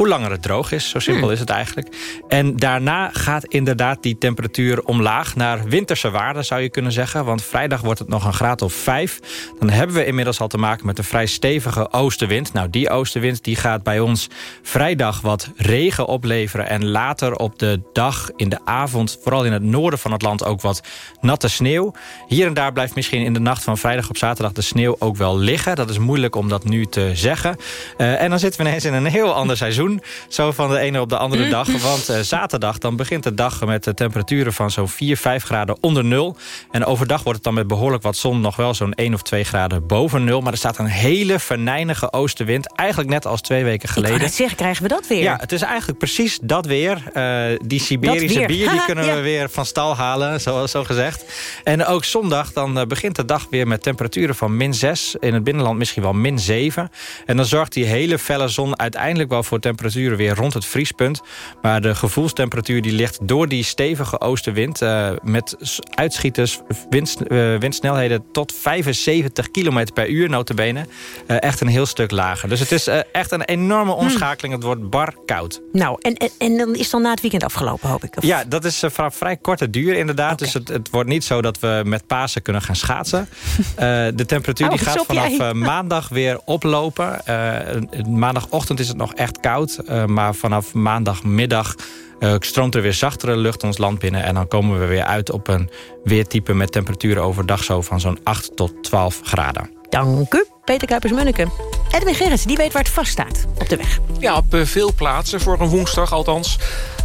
hoe langer het droog is. Zo simpel hmm. is het eigenlijk. En daarna gaat inderdaad die temperatuur omlaag naar winterse waarden, zou je kunnen zeggen. Want vrijdag wordt het nog een graad of vijf. Dan hebben we inmiddels al te maken met een vrij stevige oostenwind. Nou, die oostenwind die gaat bij ons vrijdag wat regen opleveren. En later op de dag, in de avond, vooral in het noorden van het land ook wat natte sneeuw. Hier en daar blijft misschien in de nacht van vrijdag op zaterdag de sneeuw ook wel liggen. Dat is moeilijk om dat nu te zeggen. Uh, en dan zitten we ineens in een heel ander seizoen. Zo van de ene op de andere dag. Want uh, zaterdag dan begint de dag met temperaturen van zo'n 4, 5 graden onder nul. En overdag wordt het dan met behoorlijk wat zon nog wel zo'n 1 of 2 graden boven nul. Maar er staat een hele verneinige oostenwind. Eigenlijk net als twee weken geleden. Ik zeggen, krijgen we dat weer? Ja, het is eigenlijk precies dat weer. Uh, die Siberische bier die kunnen we weer van stal halen, zoals zo gezegd. En ook zondag dan uh, begint de dag weer met temperaturen van min 6. In het binnenland misschien wel min 7. En dan zorgt die hele felle zon uiteindelijk wel voor temperaturen temperaturen weer rond het vriespunt. Maar de gevoelstemperatuur die ligt door die stevige oostenwind... Uh, met uitschieters, wind, uh, windsnelheden tot 75 km per uur notabene. Uh, echt een heel stuk lager. Dus het is echt een enorme omschakeling. Het wordt bar koud. Nou, en, en, en, dan is dan na het weekend afgelopen, hoop ik? Of? Ja, dat is van vrij korte duur inderdaad. Okay. Dus het, het, wordt niet zo dat we met Pasen kunnen gaan schaatsen. de temperatuur die oh, gaat vanaf maandag weer oplopen. maandagochtend is het nog echt koud. Uh, maar vanaf maandagmiddag uh, stroomt er weer zachtere lucht ons land binnen. En dan komen we weer uit op een weertype met temperaturen overdag zo van zo'n 8 tot 12 graden. Dank u, Peter Kuipers-Munneke. Edwin Gerrits, die weet waar het vast staat op de weg. Ja, op uh, veel plaatsen, voor een woensdag althans.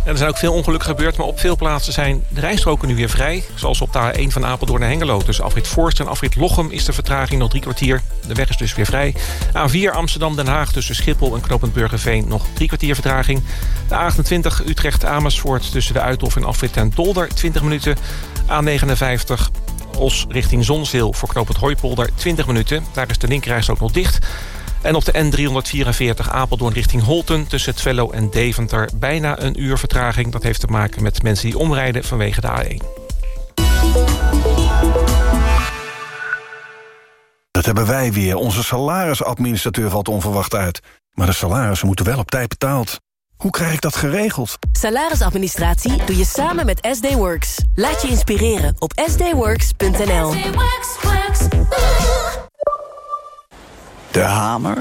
Er zijn ook veel ongelukken gebeurd, maar op veel plaatsen zijn de rijstroken nu weer vrij. Zoals op de A1 van Apeldoorn naar Hengelo. Tussen Afrit Forst en Afrit Lochem is de vertraging nog drie kwartier. De weg is dus weer vrij. A4 Amsterdam-Den Haag tussen Schiphol en Knopend Burgerveen nog drie kwartier vertraging. De A28 Utrecht-Amersfoort tussen de Uithof en Afrit en Dolder 20 minuten. A59 Os richting Zonzeel voor Knopend Hooipolder 20 minuten. Daar is de linkerreis ook nog dicht. En op de N344 Apeldoorn richting Holten... tussen Twello en Deventer bijna een uur vertraging. Dat heeft te maken met mensen die omrijden vanwege de A1. Dat hebben wij weer. Onze salarisadministrateur valt onverwacht uit. Maar de salarissen moeten wel op tijd betaald. Hoe krijg ik dat geregeld? Salarisadministratie doe je samen met SD Works. Laat je inspireren op sdworks.nl. De hamer?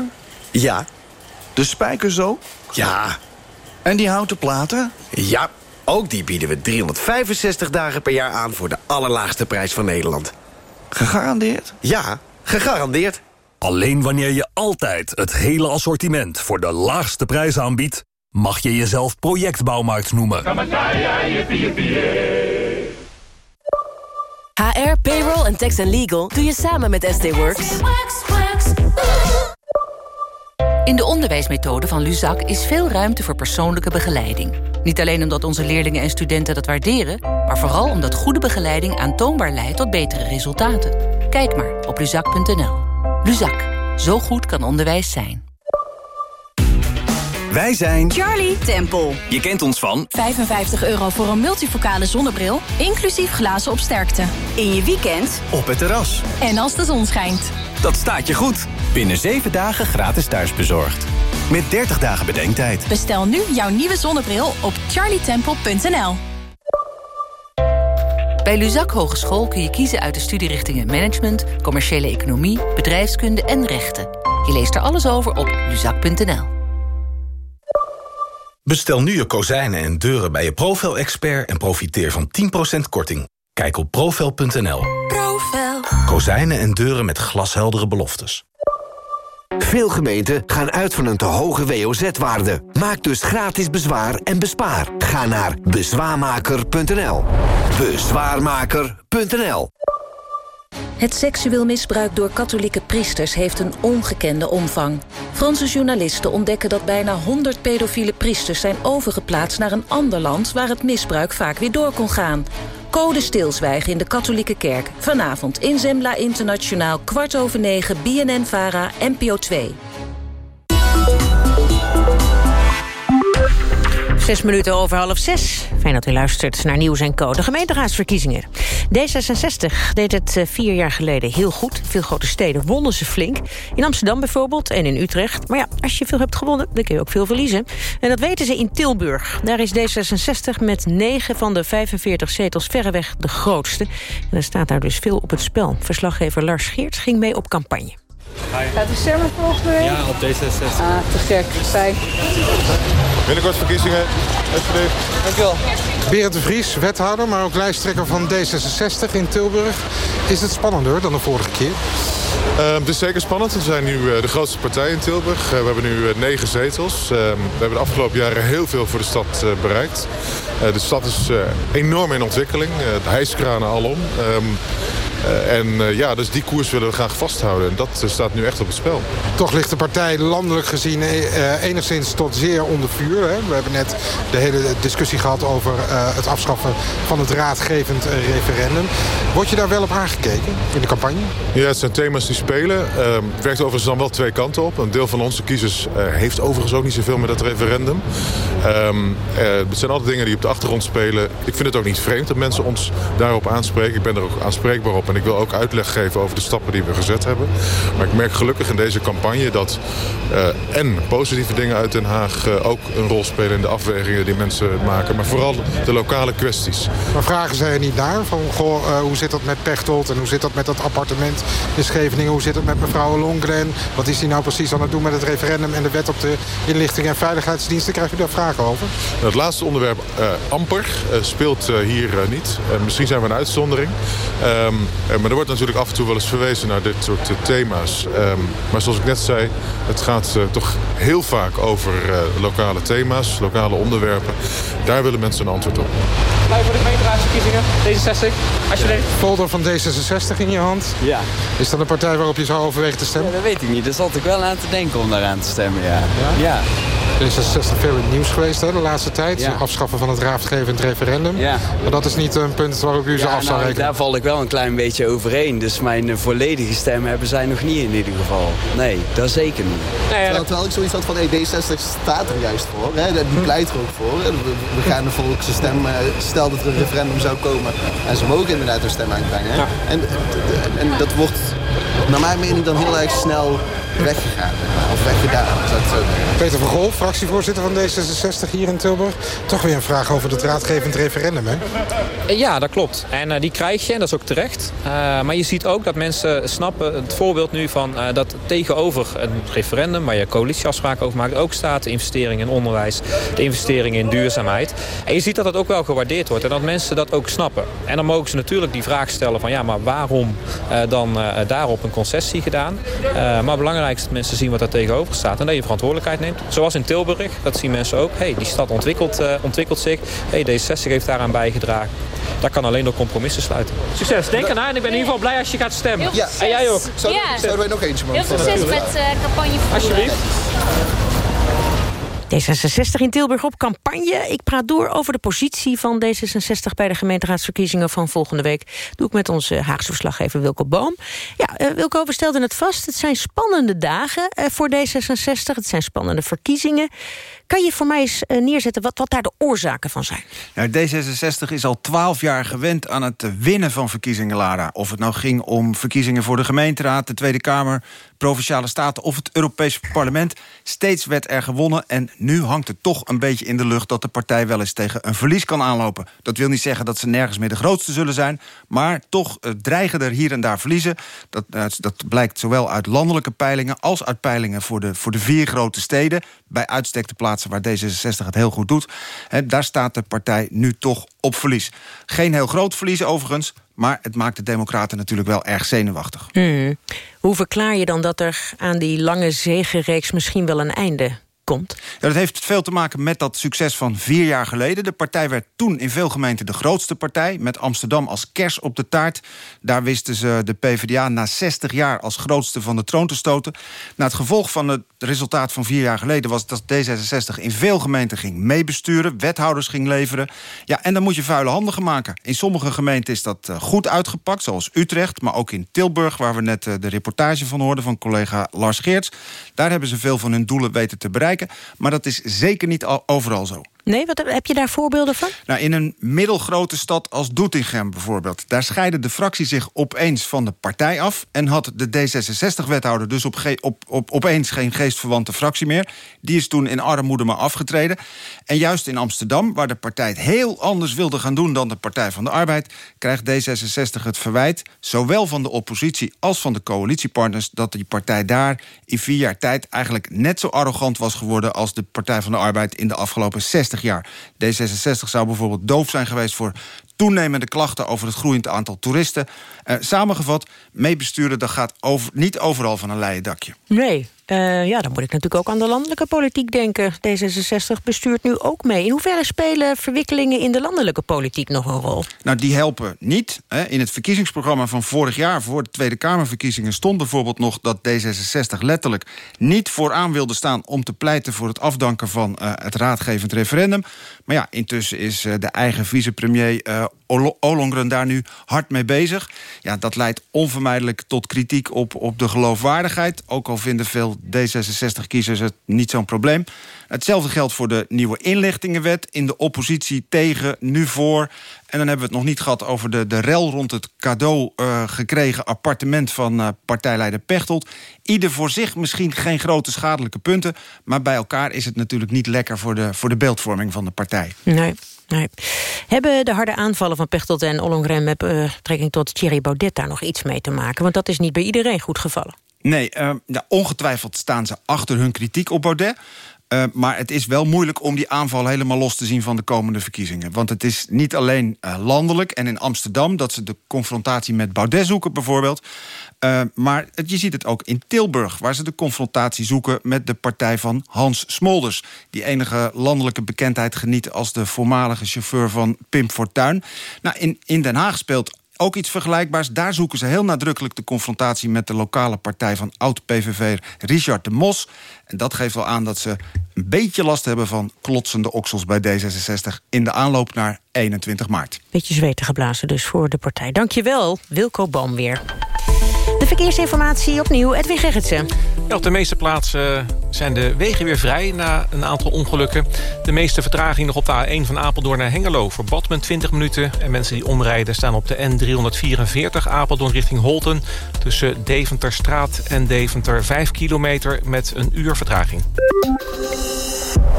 Ja. De spijker zo? Ja. En die houten platen? Ja, ook die bieden we 365 dagen per jaar aan... voor de allerlaagste prijs van Nederland. Gegarandeerd? Ja, gegarandeerd. Alleen wanneer je altijd het hele assortiment... voor de laagste prijs aanbiedt... mag je jezelf projectbouwmarkt noemen. HR, payroll en tax and legal doe je samen met SD Works. In de onderwijsmethode van Luzak is veel ruimte voor persoonlijke begeleiding. Niet alleen omdat onze leerlingen en studenten dat waarderen... maar vooral omdat goede begeleiding aantoonbaar leidt tot betere resultaten. Kijk maar op luzak.nl. Luzak. Zo goed kan onderwijs zijn. Wij zijn Charlie Temple. Je kent ons van 55 euro voor een multifocale zonnebril, inclusief glazen op sterkte. In je weekend op het terras. En als de zon schijnt. Dat staat je goed. Binnen 7 dagen gratis thuisbezorgd. Met 30 dagen bedenktijd. Bestel nu jouw nieuwe zonnebril op charlietemple.nl. Bij Luzak Hogeschool kun je kiezen uit de studierichtingen Management... Commerciële Economie, Bedrijfskunde en Rechten. Je leest er alles over op luzak.nl. Bestel nu je kozijnen en deuren bij je Profel-expert... en profiteer van 10% korting. Kijk op profel.nl. Profel. Kozijnen en deuren met glasheldere beloftes. Veel gemeenten gaan uit van een te hoge WOZ-waarde. Maak dus gratis bezwaar en bespaar. Ga naar bezwaarmaker.nl. Bezwaarmaker.nl Het seksueel misbruik door katholieke priesters heeft een ongekende omvang. Franse journalisten ontdekken dat bijna 100 pedofiele priesters zijn overgeplaatst naar een ander land waar het misbruik vaak weer door kon gaan. Code stilzwijgen in de katholieke kerk. Vanavond in Zembla Internationaal, kwart over negen, BNN-VARA, NPO 2. Zes minuten over half zes. Fijn dat u luistert naar Nieuws en Co. De gemeenteraadsverkiezingen. D66 deed het eh, vier jaar geleden heel goed. Veel grote steden wonnen ze flink. In Amsterdam bijvoorbeeld en in Utrecht. Maar ja, als je veel hebt gewonnen, dan kun je ook veel verliezen. En dat weten ze in Tilburg. Daar is D66 met 9 van de 45 zetels verreweg de grootste. En er staat daar dus veel op het spel. Verslaggever Lars Geert ging mee op campagne. Gaat u stemmen volgens mij? Ja, op D66. Ah, te gek. Fijn. Binnenkort verkiezingen. Alsjeblieft. Dankjewel. Berend de Vries, wethouder, maar ook lijsttrekker van D66 in Tilburg. Is het spannender dan de vorige keer? het is zeker spannend. We zijn nu eh, de grootste partij in Tilburg. Eh, we hebben nu eh, negen zetels. Ehm, we hebben de afgelopen jaren heel veel voor de stad bereikt. de stad is enorm in ontwikkeling. de hijskranen alom. Ehm, uh, en uh, ja, dus die koers willen we graag vasthouden. En dat uh, staat nu echt op het spel. Toch ligt de partij landelijk gezien enigszins tot zeer onder vuur. Hè? We hebben net de hele discussie gehad over het afschaffen van het raadgevend referendum. Word je daar wel op aangekeken in de campagne? Ja, het zijn thema's die spelen. Ehm, het werkt overigens dan wel twee kanten op. Een deel van onze kiezers heeft overigens ook niet zoveel met dat referendum. Um, het zijn altijd dingen die op de achtergrond spelen. Ik vind het ook niet vreemd dat mensen ons daarop aanspreken. Ik ben er ook aanspreekbaar op. En ik wil ook uitleg geven over de stappen die we gezet hebben. Maar ik merk gelukkig in deze campagne dat uh, en positieve dingen uit Den Haag uh, ook een rol spelen in de afwegingen die mensen maken. Maar vooral de lokale kwesties. Maar vragen zij er niet naar? Van, goh, uh, hoe zit dat met Pechtold en hoe zit dat met dat appartement in Scheveningen? Hoe zit het met mevrouw Longren? Wat is die nou precies aan het doen met het referendum en de wet op de inlichting en veiligheidsdiensten? Krijg je daar vragen over? Het laatste onderwerp, amper, speelt hier niet. misschien zijn we een uitzondering. Um, uh, maar er wordt natuurlijk af en toe wel eens verwezen naar dit soort uh, thema's. Um, maar zoals ik net zei, het gaat uh, toch heel vaak over lokale thema's, lokale onderwerpen. Daar willen mensen een antwoord op. Blij voor de gemeenteraadsverkiezingen, D66, alsjeblieft. Folder van D66 in je hand. Ja. Is dat een partij waarop je zou overwegen te stemmen? Ja, dat weet ik niet. Daar zat ik wel aan te denken om daaraan te stemmen, ja. Ja? ja. D66 veel in het nieuws geweest hè, de laatste tijd. Ja. Afschaffen van het raadgevend referendum. Ja. Maar dat is niet een punt waarop u ze af zou nou, rekenen. Daar val ik wel een klein beetje overheen. Dus mijn volledige stem hebben zij nog niet in ieder geval. Nee, dat zeker niet. Nee, terwijl, terwijl ik zoiets had van hey, D66 staat er juist voor. Hè? Die pleit er ook voor. We gaan de volkse stem, stel dat er een referendum zou komen. En ze mogen inderdaad hun stem uitbrengen. Ja. En, en dat wordt naar mijn mening dan heel erg snel weggegaan. Of weggedaan. Dat, Peter van Gol, fractievoorzitter van D66 hier in Tilburg. Toch weer een vraag over het raadgevend referendum, hè? Ja, dat klopt. En uh, die krijg je, en dat is ook terecht. Uh, maar je ziet ook dat mensen snappen het voorbeeld nu van uh, dat tegenover een referendum... waar je coalitieafspraken over maakt, ook staat de investering in onderwijs... de investering in duurzaamheid. En je ziet dat dat ook wel gewaardeerd wordt en dat mensen dat ook snappen. En dan mogen ze natuurlijk die vraag stellen van... ja, maar waarom dan daarop een concessie gedaan? maar belangrijk is dat mensen zien wat daar tegenover staat... en dat je verantwoordelijkheid neemt. Zoals in Tilburg, dat zien mensen ook. hey, die stad ontwikkelt, ontwikkelt zich. Hey, D66 heeft daaraan bijgedragen. Dat kan alleen door compromissen sluiten. Succes, denk ernaar en ik ben in ieder geval blij als je gaat stemmen. Ja. En jij ook. Zouden, Ja. zouden wij nog eentje mogen? Heel succes met uh, campagne voeren. Alsjeblieft. D66 in Tilburg op campagne. Ik praat door over de positie van D66 bij de gemeenteraadsverkiezingen van volgende week. Doe ik met onze Haagse verslaggever Wilco Boom. Ja, uh, Wilco, we het vast. Het zijn spannende dagen uh, voor D66. Het zijn spannende verkiezingen. Kan je voor mij eens uh, neerzetten wat, wat daar de oorzaken van zijn? Nou, D66 is al twaalf jaar gewend aan het winnen van verkiezingen, Lara. Of het nou ging om verkiezingen voor de gemeenteraad, de Tweede Kamer... provinciale staten of het Europese parlement. Steeds werd er gewonnen en nu hangt het toch een beetje in de lucht... dat de partij wel eens tegen een verlies kan aanlopen. Dat wil niet zeggen dat ze nergens meer de grootste zullen zijn... maar toch uh, dreigen er hier en daar verliezen. Dat, uh, dat blijkt zowel uit landelijke peilingen als uit peilingen... voor de, voor de vier grote steden, bij uitstek de plaatsen waar D66 het heel goed doet. Daar staat de partij nu toch op verlies. Geen heel groot verlies overigens, maar het maakt de democraten natuurlijk wel erg zenuwachtig. Hmm. Hoe verklaar je dan dat er aan die lange zegenreeks misschien wel een einde komt? Ja, dat heeft veel te maken met dat succes van vier jaar geleden. De partij werd toen in veel gemeenten de grootste partij... met Amsterdam als kers op de taart. Daar wisten ze de PvdA na 60 jaar als grootste van de troon te stoten. Nou, het gevolg van het resultaat van vier jaar geleden... was dat D66 in veel gemeenten ging meebesturen... wethouders ging leveren. Ja, en dan moet je vuile handen gaan maken. In sommige gemeenten is dat uh, goed uitgepakt, zoals Utrecht... maar ook in Tilburg, waar we net uh, de reportage van hoorden... van collega Lars Geerts. Daar hebben ze veel van hun doelen weten te bereiken. Maar dat is zeker niet overal zo. Nee, wat heb je daar voorbeelden van? Nou, in een middelgrote stad als Doetinchem bijvoorbeeld... daar scheidde de fractie zich opeens van de partij af... en had de D66-wethouder dus op op, op, opeens geen geestverwante fractie meer. Die is toen in armoede maar afgetreden. En juist in Amsterdam, waar de partij het heel anders wilde gaan doen... dan de Partij van de Arbeid, krijgt D66 het verwijt... zowel van de oppositie als van de coalitiepartners... dat die partij daar in vier jaar tijd eigenlijk net zo arrogant was geworden... als de Partij van de Arbeid in de afgelopen 60 jaar. D66 zou bijvoorbeeld doof zijn geweest voor toenemende klachten over het groeiend aantal toeristen. Uh, samengevat, meebesturen dat gaat over, niet overal van een leien dakje. Nee, uh, ja, dan moet ik natuurlijk ook aan de landelijke politiek denken. D66 bestuurt nu ook mee. In hoeverre spelen verwikkelingen in de landelijke politiek nog een rol? Nou, die helpen niet. Hè. In het verkiezingsprogramma van vorig jaar... voor de Tweede Kamerverkiezingen stond bijvoorbeeld nog... dat D66 letterlijk niet vooraan wilde staan... om te pleiten voor het afdanken van uh, het raadgevend referendum. Maar ja, intussen is uh, de eigen vicepremier Ollongren daar nu hard mee bezig. Ja, dat leidt onvermijdelijk tot kritiek op, op de geloofwaardigheid. Ook al vinden veel D66-kiezers het niet zo'n probleem. Hetzelfde geldt voor de nieuwe inlichtingenwet. In de oppositie tegen, nu voor. En dan hebben we het nog niet gehad over de, de rel rond het cadeau uh, gekregen appartement van uh, partijleider Pechtold. Ieder voor zich misschien geen grote schadelijke punten. Maar bij elkaar is het natuurlijk niet lekker voor de, voor de beeldvorming van de partij. Nee. Hebben de harde aanvallen van Pechtold en Ollongren... met betrekking tot Thierry Baudet daar nog iets mee te maken? Want dat is niet bij iedereen goed gevallen. Nee, ja, ongetwijfeld staan ze achter hun kritiek op Baudet. Uh, maar het is wel moeilijk om die aanval helemaal los te zien van de komende verkiezingen. Want het is niet alleen landelijk en in Amsterdam... dat ze de confrontatie met Baudet zoeken bijvoorbeeld. Uh, maar je ziet het ook in Tilburg... waar ze de confrontatie zoeken met de partij van Hans Smolders... die enige landelijke bekendheid geniet als de voormalige chauffeur van Pim Fortuyn. Nou, in, in Den Haag speelt ook iets vergelijkbaars. Daar zoeken ze heel nadrukkelijk de confrontatie... met de lokale partij van oud-PVV Richard de Mos. En dat geeft wel aan dat ze een beetje last hebben... van klotsende oksels bij D66 in de aanloop naar 21 maart. Beetje zweten geblazen dus voor de partij. Dankjewel, Wilco Boom weer. De verkeersinformatie opnieuw, Edwin Gerritsen. Ja, op de meeste plaatsen zijn de wegen weer vrij na een aantal ongelukken. De meeste vertraging nog op de A1 van Apeldoorn naar Hengelo. Voor Badmen 20 minuten. En mensen die omrijden staan op de N344 Apeldoorn richting Holten. Tussen Deventerstraat en Deventer 5 kilometer met een uur vertraging.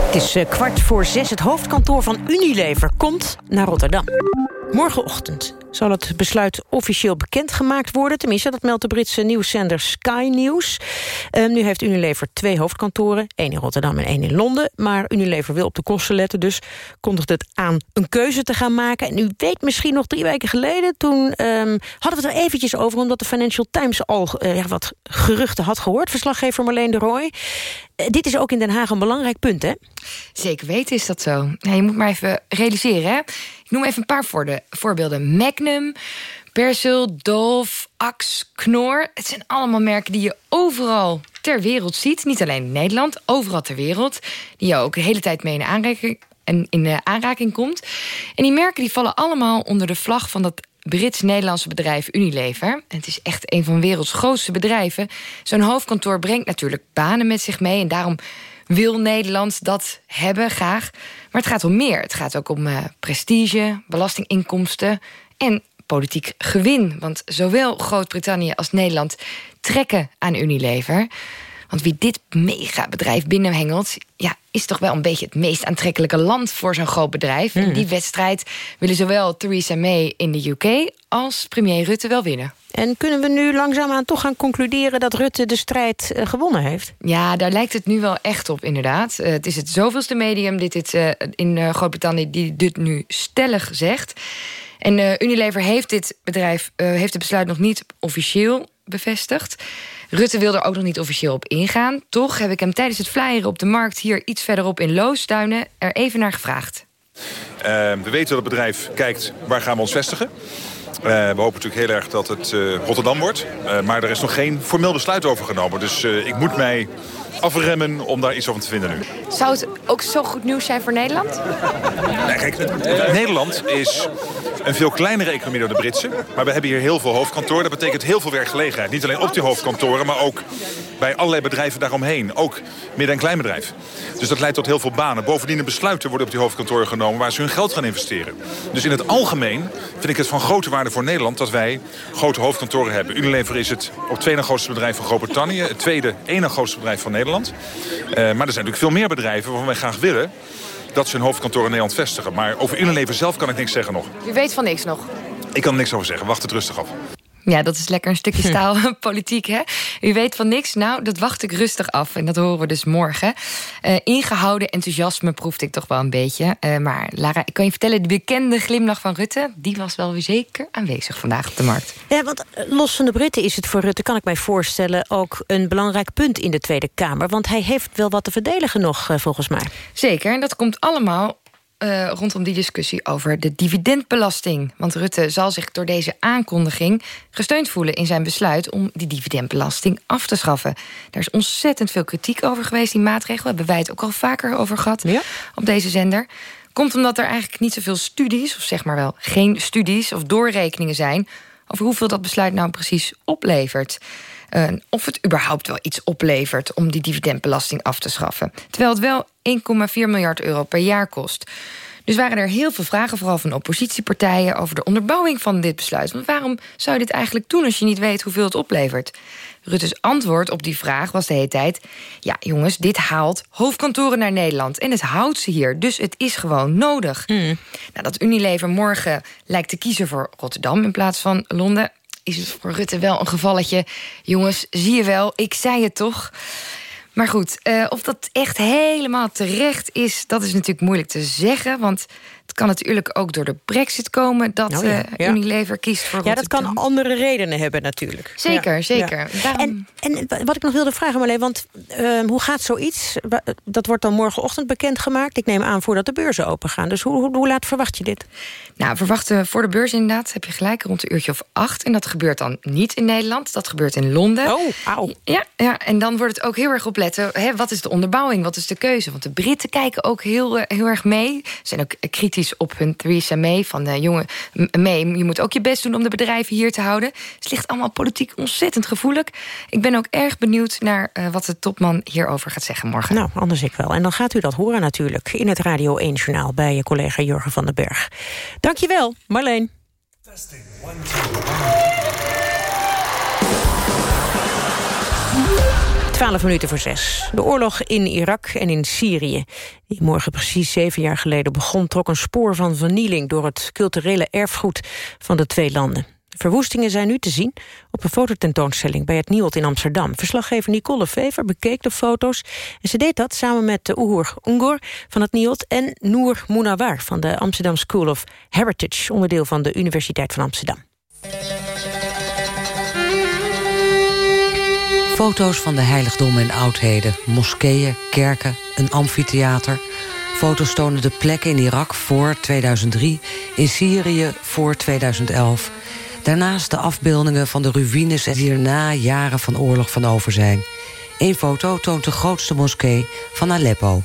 Het is eh, kwart voor zes. Het hoofdkantoor van Unilever komt naar Rotterdam. Morgenochtend zal het besluit officieel bekendgemaakt worden. Tenminste, dat meldt de Britse nieuwszender Sky News. Um, nu heeft Unilever twee hoofdkantoren. één in Rotterdam en één in Londen. Maar Unilever wil op de kosten letten. Dus kondigt het aan een keuze te gaan maken. En u weet misschien nog drie weken geleden... toen um, hadden we het er eventjes over... omdat de Financial Times al ja, wat geruchten had gehoord. Verslaggever Marleen de Rooij. Uh, dit is ook in Den Haag een belangrijk punt, hè? Zeker weten is dat zo. Je moet maar even realiseren, hè? Ik noem even een paar voor de, voorbeelden. Magnum, Persil, Dove, Axe, Knor. Het zijn allemaal merken die je overal ter wereld ziet. Niet alleen in Nederland, overal ter wereld. Die je ook de hele tijd mee in aanraking, in de aanraking komt. En die merken die vallen allemaal onder de vlag van dat Brits-Nederlandse bedrijf Unilever. En het is echt een van werelds grootste bedrijven. Zo'n hoofdkantoor brengt natuurlijk banen met zich mee. En daarom wil Nederland dat hebben, graag. Maar het gaat om meer. Het gaat ook om uh, prestige, belastinginkomsten en politiek gewin. Want zowel Groot-Brittannië als Nederland trekken aan Unilever. Want wie dit megabedrijf binnenhengelt... Ja, is toch wel een beetje het meest aantrekkelijke land voor zo'n groot bedrijf. In die wedstrijd willen zowel Theresa May in de UK... als premier Rutte wel winnen. En kunnen we nu langzaamaan toch gaan concluderen... dat Rutte de strijd uh, gewonnen heeft? Ja, daar lijkt het nu wel echt op, inderdaad. Uh, het is het zoveelste medium dit, dit uh, in Groot-Brittannië... die dit nu stellig zegt. En Unilever heeft dit bedrijf heeft het besluit nog niet officieel bevestigd. Rutte wil er ook nog niet officieel op ingaan. Toch heb ik hem tijdens het flyeren op de markt... hier iets verderop in Loostuinen er even naar gevraagd. Uh, we weten dat het bedrijf kijkt waar gaan we ons vestigen. Uh, we hopen natuurlijk heel erg dat het uh, Rotterdam wordt. Uh, maar er is nog geen formeel besluit over genomen. Dus ik moet mij afremmen om daar iets over te vinden nu. Zou het ook zo goed nieuws zijn voor Nederland? Nee, kijk, Nederland is een veel kleinere economie dan de Britse. Maar we hebben hier heel veel hoofdkantoren. Dat betekent heel veel werkgelegenheid. Niet alleen op die hoofdkantoren, maar ook bij allerlei bedrijven daaromheen. Ook midden- en kleinbedrijf. Dus dat leidt tot heel veel banen. Bovendien de besluiten worden op die hoofdkantoren genomen... waar ze hun geld gaan investeren. Dus in het algemeen vind ik het van grote waarde voor Nederland... dat wij grote hoofdkantoren hebben. Unilever is het op tweede grootste bedrijf van Groot-Brittannië. Het tweede, ene grootste bedrijf van Nederland. Uh, maar er zijn natuurlijk veel meer bedrijven waarvan wij graag willen dat ze hun hoofdkantoor in Nederland vestigen. Maar over Unilever zelf kan ik niks zeggen nog. U weet van niks nog? Ik kan er niks over zeggen. Wacht het rustig af. Ja, dat is lekker een stukje staalpolitiek, hè? U weet van niks? Nou, dat wacht ik rustig af. En dat horen we dus morgen. Uh, ingehouden enthousiasme proefde ik toch wel een beetje. Uh, maar Lara, ik kan je vertellen... de bekende glimlach van Rutte... die was wel weer zeker aanwezig vandaag op de markt. Ja, want los van de Britten is het voor Rutte... kan ik mij voorstellen ook een belangrijk punt in de Tweede Kamer. Want hij heeft wel wat te verdedigen nog, uh, volgens mij. Zeker, en dat komt allemaal uh, rondom die discussie over de dividendbelasting. Want Rutte zal zich door deze aankondiging gesteund voelen in zijn besluit om die dividendbelasting af te schaffen. Daar is ontzettend veel kritiek over geweest, die maatregel. Hebben wij het ook al vaker over gehad ja. op deze zender. Komt omdat er eigenlijk niet zoveel studies, of zeg maar wel geen studies of doorrekeningen zijn over hoeveel dat besluit nou precies oplevert. Uh, of het überhaupt wel iets oplevert om die dividendbelasting af te schaffen. Terwijl het wel 1,4 miljard euro per jaar kost. Dus waren er heel veel vragen, vooral van oppositiepartijen... over de onderbouwing van dit besluit. Want waarom zou je dit eigenlijk doen als je niet weet hoeveel het oplevert? Rutte's antwoord op die vraag was de hele tijd... ja, jongens, dit haalt hoofdkantoren naar Nederland. En het houdt ze hier, dus het is gewoon nodig. Mm. Nou, dat Unilever morgen lijkt te kiezen voor Rotterdam... in plaats van Londen, is het voor Rutte wel een gevalletje. Jongens, zie je wel, ik zei het toch... Maar goed, uh, of dat echt helemaal terecht is, dat is natuurlijk moeilijk te zeggen. Want kan natuurlijk ook door de brexit komen dat oh ja, ja. Uh, Unilever kiest voor Ja, dat kan andere redenen hebben natuurlijk. Zeker, ja, zeker. Daarom... En, en wat ik nog wilde vragen, Marleen, want uh, hoe gaat zoiets? Dat wordt dan morgenochtend bekendgemaakt. Ik neem aan voordat de beurzen open gaan. Dus hoe, hoe, hoe laat verwacht je dit? Nou, verwachten voor de beurs inderdaad, heb je gelijk, rond een uurtje of acht. En dat gebeurt dan niet in Nederland, dat gebeurt in Londen. Oh, auw. Ja, ja en dan wordt het ook heel erg opletten. Hè, wat is de onderbouwing, wat is de keuze? Want de Britten kijken ook heel, heel erg mee. Ze zijn ook kritisch op hun Theresa May. Van de jongen May, je moet ook je best doen om de bedrijven hier te houden. Het ligt allemaal politiek ontzettend gevoelig. Ik ben ook erg benieuwd naar uh, wat de topman hierover gaat zeggen morgen. Nou, anders ik wel. En dan gaat u dat horen natuurlijk in het Radio 1-journaal... bij je collega Jurgen van den Berg. Dankjewel, Marleen. Testing, one, Twaalf minuten voor zes. De oorlog in Irak en in Syrië, die morgen precies zeven jaar geleden begon... trok een spoor van vernieling door het culturele erfgoed van de twee landen. De verwoestingen zijn nu te zien op een fototentoonstelling bij het Niot in Amsterdam. Verslaggever Nicole Fever bekeek de foto's en ze deed dat samen met Oehoer Ungor van het Niot... en Noor Munawar van de Amsterdam School of Heritage, onderdeel van de Universiteit van Amsterdam. Foto's van de heiligdommen en oudheden, moskeeën, kerken, een amfitheater. Foto's tonen de plekken in Irak voor 2003, in Syrië voor 2011. Daarnaast de afbeeldingen van de ruïnes die er jaren van oorlog van over zijn. Eén foto toont de grootste moskee van Aleppo.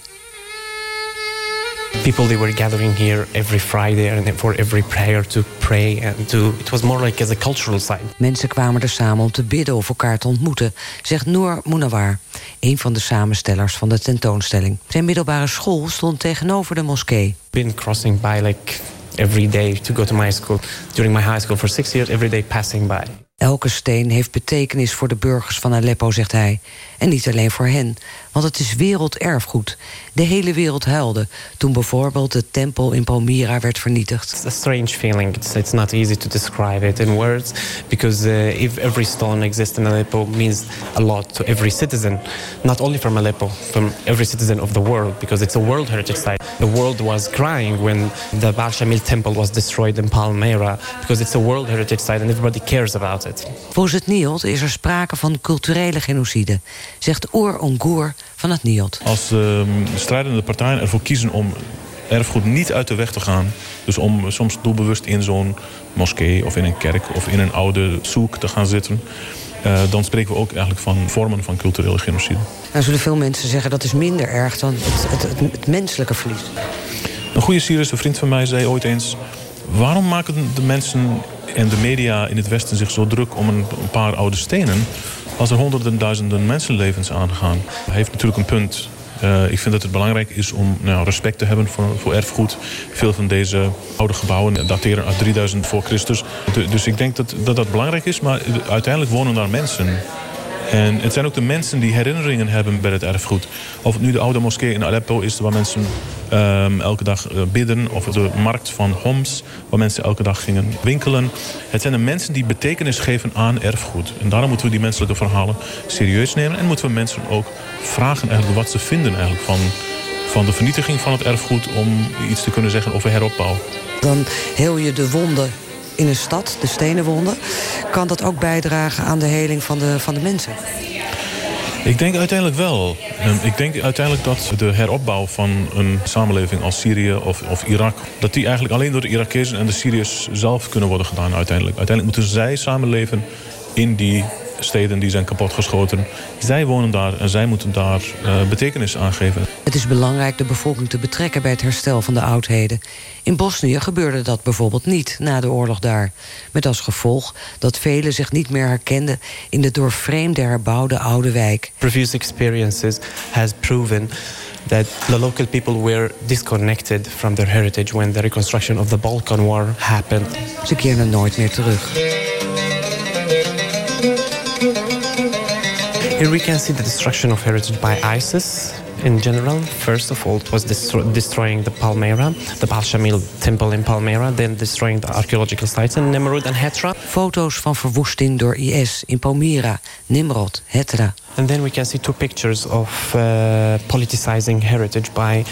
People they were gathering here every Friday and for every prayer to pray and to it was more like as a cultural site. Mensen kwamen er samen om te bidden of elkaar te ontmoeten, zegt Noor Munawar, een van de samenstellers van de tentoonstelling. Zijn middelbare school stond tegenover de moskee. Been crossing by like every day to go to my school. During my high school for six years, every day passing by. Elke steen heeft betekenis voor de burgers van Aleppo, zegt hij. En niet alleen voor hen, want het is werelderfgoed. De hele wereld huilde toen bijvoorbeeld de tempel in Palmyra werd vernietigd. It's a strange feeling. It's, it's not easy to describe it in words because uh, if every stone exists in Aleppo means a lot to every citizen, not only from Aleppo, from every citizen of the world because it's a World Heritage Site. The world was crying when the Baal Shamil temple was destroyed in Palmyra because it's a World Heritage Site and everybody cares about it. Volgens het NIOD is er sprake van culturele genocide, zegt Oer Ongoer van het NIOD. Als de strijdende partijen ervoor kiezen om erfgoed niet uit de weg te gaan... dus om soms doelbewust in zo'n moskee of in een kerk of in een oude zoek te gaan zitten... Uh, dan spreken we ook eigenlijk van vormen van culturele genocide. Nou zullen veel mensen zeggen dat is minder erg dan het, het, het, het menselijke verlies. Een goede Syrische vriend van mij zei ooit eens... waarom maken de mensen en de media in het Westen zich zo druk om een, paar oude stenen... als er honderden duizenden mensenlevens aangaan? Hij heeft natuurlijk een punt. Uh, ik vind dat het belangrijk is om nou, respect te hebben voor, voor, erfgoed. Veel van deze oude gebouwen dateren uit 3000 voor Christus. Dus ik denk dat, dat dat belangrijk is, maar uiteindelijk wonen daar mensen. En het zijn ook de mensen die herinneringen hebben bij het erfgoed. Of het nu de oude moskee in Aleppo is waar mensen um, elke dag bidden. Of de markt van Homs waar mensen elke dag gingen winkelen. Het zijn de mensen die betekenis geven aan erfgoed. En daarom moeten we die menselijke verhalen serieus nemen. En moeten we mensen ook vragen eigenlijk wat ze vinden eigenlijk van, van de vernietiging van het erfgoed... om iets te kunnen zeggen over heropbouw. Dan heel je de wonden in een stad, de stenen wonden. Kan dat ook bijdragen aan de heling van de, van de mensen? Ik denk uiteindelijk wel. Ik denk uiteindelijk dat de heropbouw van een samenleving als Syrië of, of Irak... dat die eigenlijk alleen door de Irakezen en de Syriërs zelf kunnen worden gedaan uiteindelijk. Uiteindelijk moeten zij samenleven in die steden die zijn kapotgeschoten. Zij wonen daar en zij moeten daar uh, betekenis aan geven. Het is belangrijk de bevolking te betrekken bij het herstel van de oudheden. In Bosnië gebeurde dat bijvoorbeeld niet na de oorlog daar. Met als gevolg dat velen zich niet meer herkenden... in de door vreemde herbouwde oude wijk. Previous experiences has proven that the local people were disconnected from their heritage... when the reconstruction of the Balkan War happened. Ze keerden nooit meer terug. Here we can see the destruction of heritage by ISIS in general. First of all, it was destro destroying the Palmyra, the Baal Shamil temple in Palmyra, then destroying the archaeological sites in Nimrud and Hetra. Foto's van verwoesting door IS in Palmyra, Nimrod, Hetra. And then we can see two pictures of uh, politicizing heritage by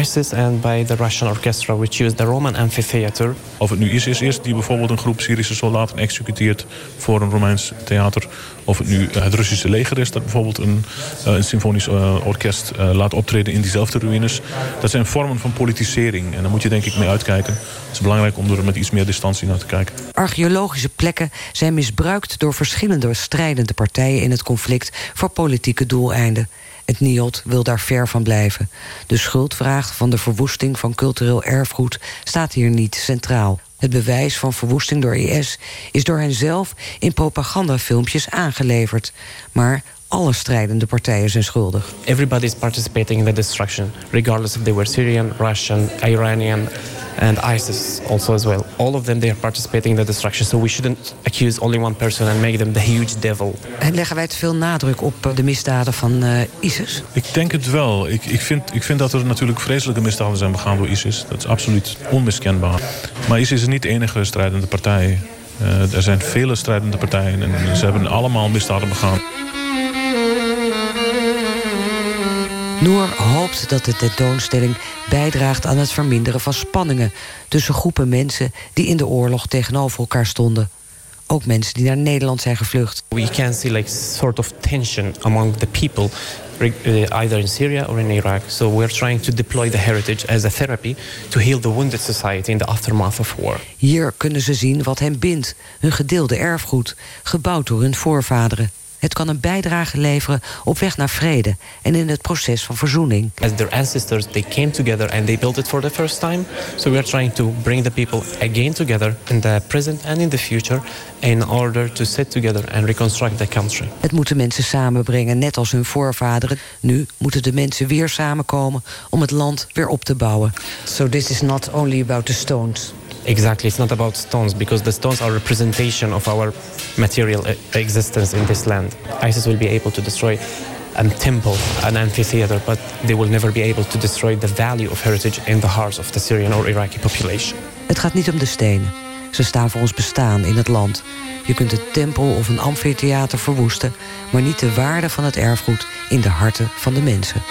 ISIS and by the Russian orchestra, which used the Roman amphitheater. Of het nu ISIS is die bijvoorbeeld een groep Syrische soldaten executeert voor een Romeins theater. Of het nu het Russische leger is dat bijvoorbeeld een, een symfonisch orkest laat optreden in diezelfde ruïnes. Dat zijn vormen van politisering en daar moet je denk ik mee uitkijken. Het is belangrijk om er met iets meer distantie naar te kijken. Archeologische plekken zijn misbruikt door verschillende strijdende partijen in het conflict voor politieke doeleinden. Het NIOD wil daar ver van blijven. De schuldvraag van de verwoesting van cultureel erfgoed staat hier niet centraal. Het bewijs van verwoesting door IS is door hen zelf in propagandafilmpjes aangeleverd. Maar alle strijdende partijen zijn schuldig. Everybody is participating in the destruction, regardless if they were Syrian, Russian, Iranian, and ISIS also as well. All of them they are participating in the destruction. So we shouldn't accuse only one person and make them the huge devil. En leggen wij te veel nadruk op de misdaden van uh, ISIS? Ik denk het wel. Ik, ik, vind, ik vind dat er natuurlijk vreselijke misdaden zijn begaan door ISIS. Dat is absoluut onmiskenbaar. Maar ISIS is niet de enige strijdende partij. Uh, er zijn vele strijdende partijen en ze hebben allemaal misdaden begaan. Noor hoopt dat de tentoonstelling bijdraagt aan het verminderen van spanningen tussen groepen mensen die in de oorlog tegenover elkaar stonden. Ook mensen die naar Nederland zijn gevlucht. We can see like sort of tension among the people either in Syria or in Iraq. So we're trying to deploy the heritage as a therapy to heal the wounded society in the aftermath of war. Hier kunnen ze zien wat hen bindt, hun gedeelde erfgoed, gebouwd door hun voorvaderen. Het kan een bijdrage leveren op weg naar vrede en in het proces van verzoening. As their ancestors, they came together and they built it for the first time. So we are trying to bring the people again together in the present and in the future in order to sit together and reconstruct the country. Het moet de mensen samenbrengen, net als hun voorvaderen. Nu moeten de mensen weer samenkomen om het land weer op te bouwen. So this is not only about the stones. Exactly, it's not about stones because the stones are representation of our material e- existence in this land. ISIS will be able to destroy a temple, an amphitheater, but they will never be able to destroy the value of heritage in the hearts of the Syrian or Iraqi population. Het gaat niet om de stenen. Ze staan voor ons bestaan in het land. Je kunt een tempel of een amfitheater verwoesten... maar niet de waarde van het erfgoed in de harten van de mensen.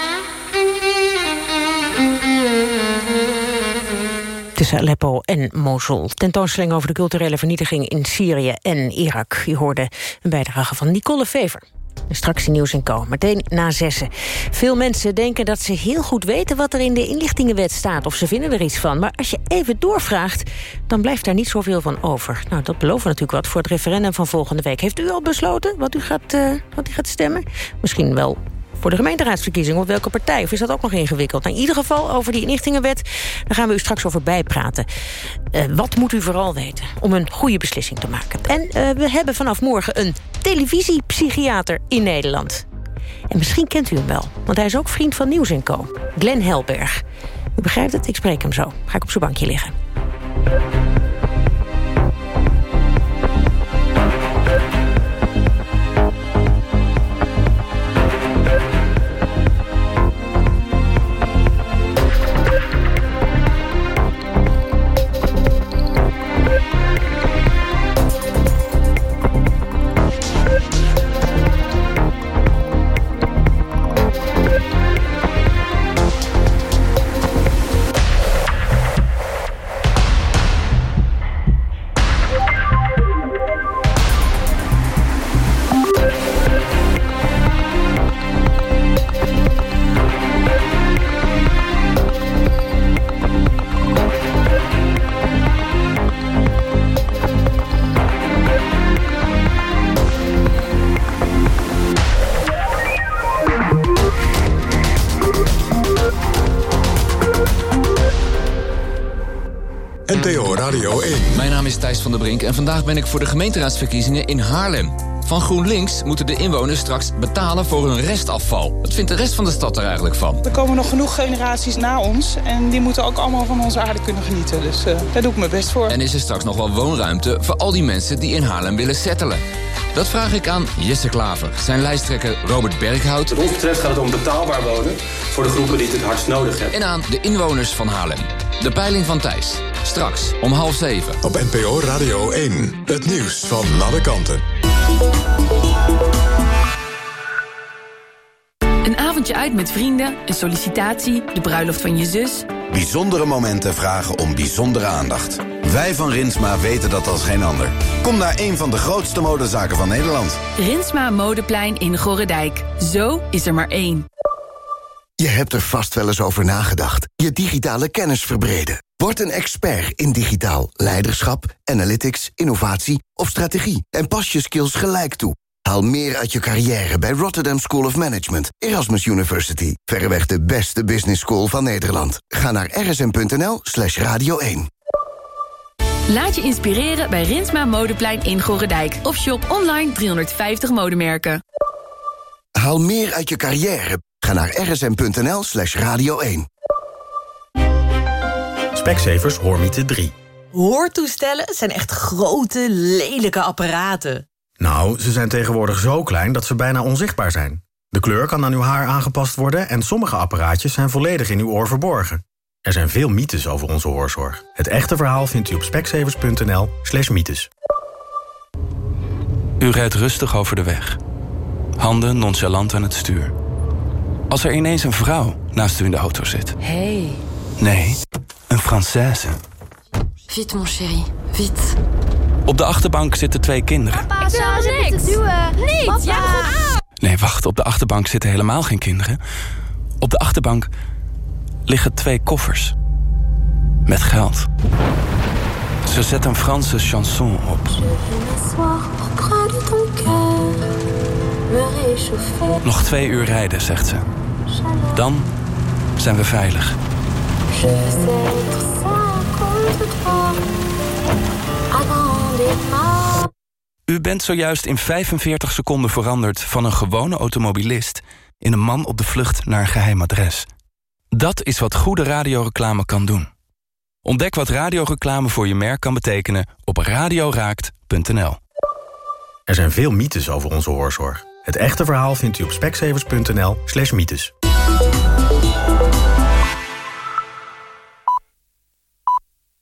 Tussen Aleppo en Mosul. Tentoonstelling over de culturele vernietiging in Syrië en Irak. Je hoorde een bijdrage van Nicole Fever. Straks in Nieuws en Co. Meteen na zessen. Veel mensen denken dat ze heel goed weten wat er in de inlichtingenwet staat. Of ze vinden er iets van. Maar als je even doorvraagt, dan blijft daar niet zoveel van over. Nou, dat beloven natuurlijk wat voor het referendum van volgende week. Heeft u al besloten wat u gaat, eh, wat u gaat stemmen? Misschien wel voor de gemeenteraadsverkiezingen of welke partij? Of is dat ook nog ingewikkeld? Nou, in ieder geval over die inlichtingenwet, daar gaan we u straks over bijpraten. Eh, wat moet u vooral weten om een goede beslissing te maken? En eh, we hebben vanaf morgen een televisiepsychiater in Nederland. En misschien kent u hem wel, want hij is ook vriend van Nieuws Co. Glenn Helberg. U begrijpt het, ik spreek hem zo. Ga ik op zijn bankje liggen. Is Thijs van der Brink en vandaag ben ik voor de gemeenteraadsverkiezingen in Haarlem. Van GroenLinks moeten de inwoners straks betalen voor hun restafval. Wat vindt de rest van de stad er eigenlijk van? Er komen nog genoeg generaties na ons en die moeten ook allemaal van onze aarde kunnen genieten. Dus uh, daar doe ik mijn best voor. En is er straks nog wel woonruimte voor al die mensen die in Haarlem willen settelen? Dat vraag ik aan Jesse Klaver, zijn lijsttrekker Robert Berghout... Wat ons betreft gaat het om betaalbaar wonen voor de groepen die het het hardst nodig hebben. En aan de inwoners van Haarlem. De peiling van Thijs. Straks om half zeven. Op NPO Radio 1. Het nieuws van alle kanten. Een avondje uit met vrienden, een sollicitatie, de bruiloft van je zus. Bijzondere momenten vragen om bijzondere aandacht. Wij van Rinsma weten dat als geen ander. Kom naar een van de grootste modezaken van Nederland. Rinsma Modeplein in Gorredijk. Zo is er maar één. Je hebt er vast wel eens over nagedacht. Je digitale kennis verbreden. Word een expert in digitaal leiderschap, analytics, innovatie of strategie. En pas je skills gelijk toe. Haal meer uit je carrière bij Rotterdam School of Management, Erasmus University. Verreweg de beste business school van Nederland. Ga naar rsm.nl slash radio 1. Laat je inspireren bij Rinsma Modeplein in Gorredijk. Of shop online 350 modemerken. Haal meer uit je carrière. Ga naar rsm.nl slash radio 1. Specsavers Hoormiete 3. Hoortoestellen zijn echt grote, lelijke apparaten. Nou, ze zijn tegenwoordig zo klein dat ze bijna onzichtbaar zijn. De kleur kan aan uw haar aangepast worden... en sommige apparaatjes zijn volledig in uw oor verborgen. Er zijn veel mythes over onze hoorzorg. Het echte verhaal vindt u op specsavers.nl slash mythes. U rijdt rustig over de weg. Handen nonchalant aan het stuur. Als er ineens een vrouw naast u in de auto zit. Hey. Nee, een Française. Vite, mon chéri. Vite. Op de achterbank zitten twee kinderen. Papa, ik wil niks. Duwen. Niet, ja. Nee, wacht, op de achterbank zitten helemaal geen kinderen. Op de achterbank liggen twee koffers. Met geld. Ze zet een Franse chanson op. me réchauffer. Nog twee uur rijden, zegt ze. Dan zijn we veilig. Je contre. U bent zojuist in 45 seconden veranderd van een gewone automobilist... in een man op de vlucht naar een geheim adres. Dat is wat goede radioreclame kan doen. Ontdek wat radioreclame voor je merk kan betekenen op radioraakt.nl. Er zijn veel mythes over onze hoorzorg. Het echte verhaal vindt u op speksevers.nl slash mythes.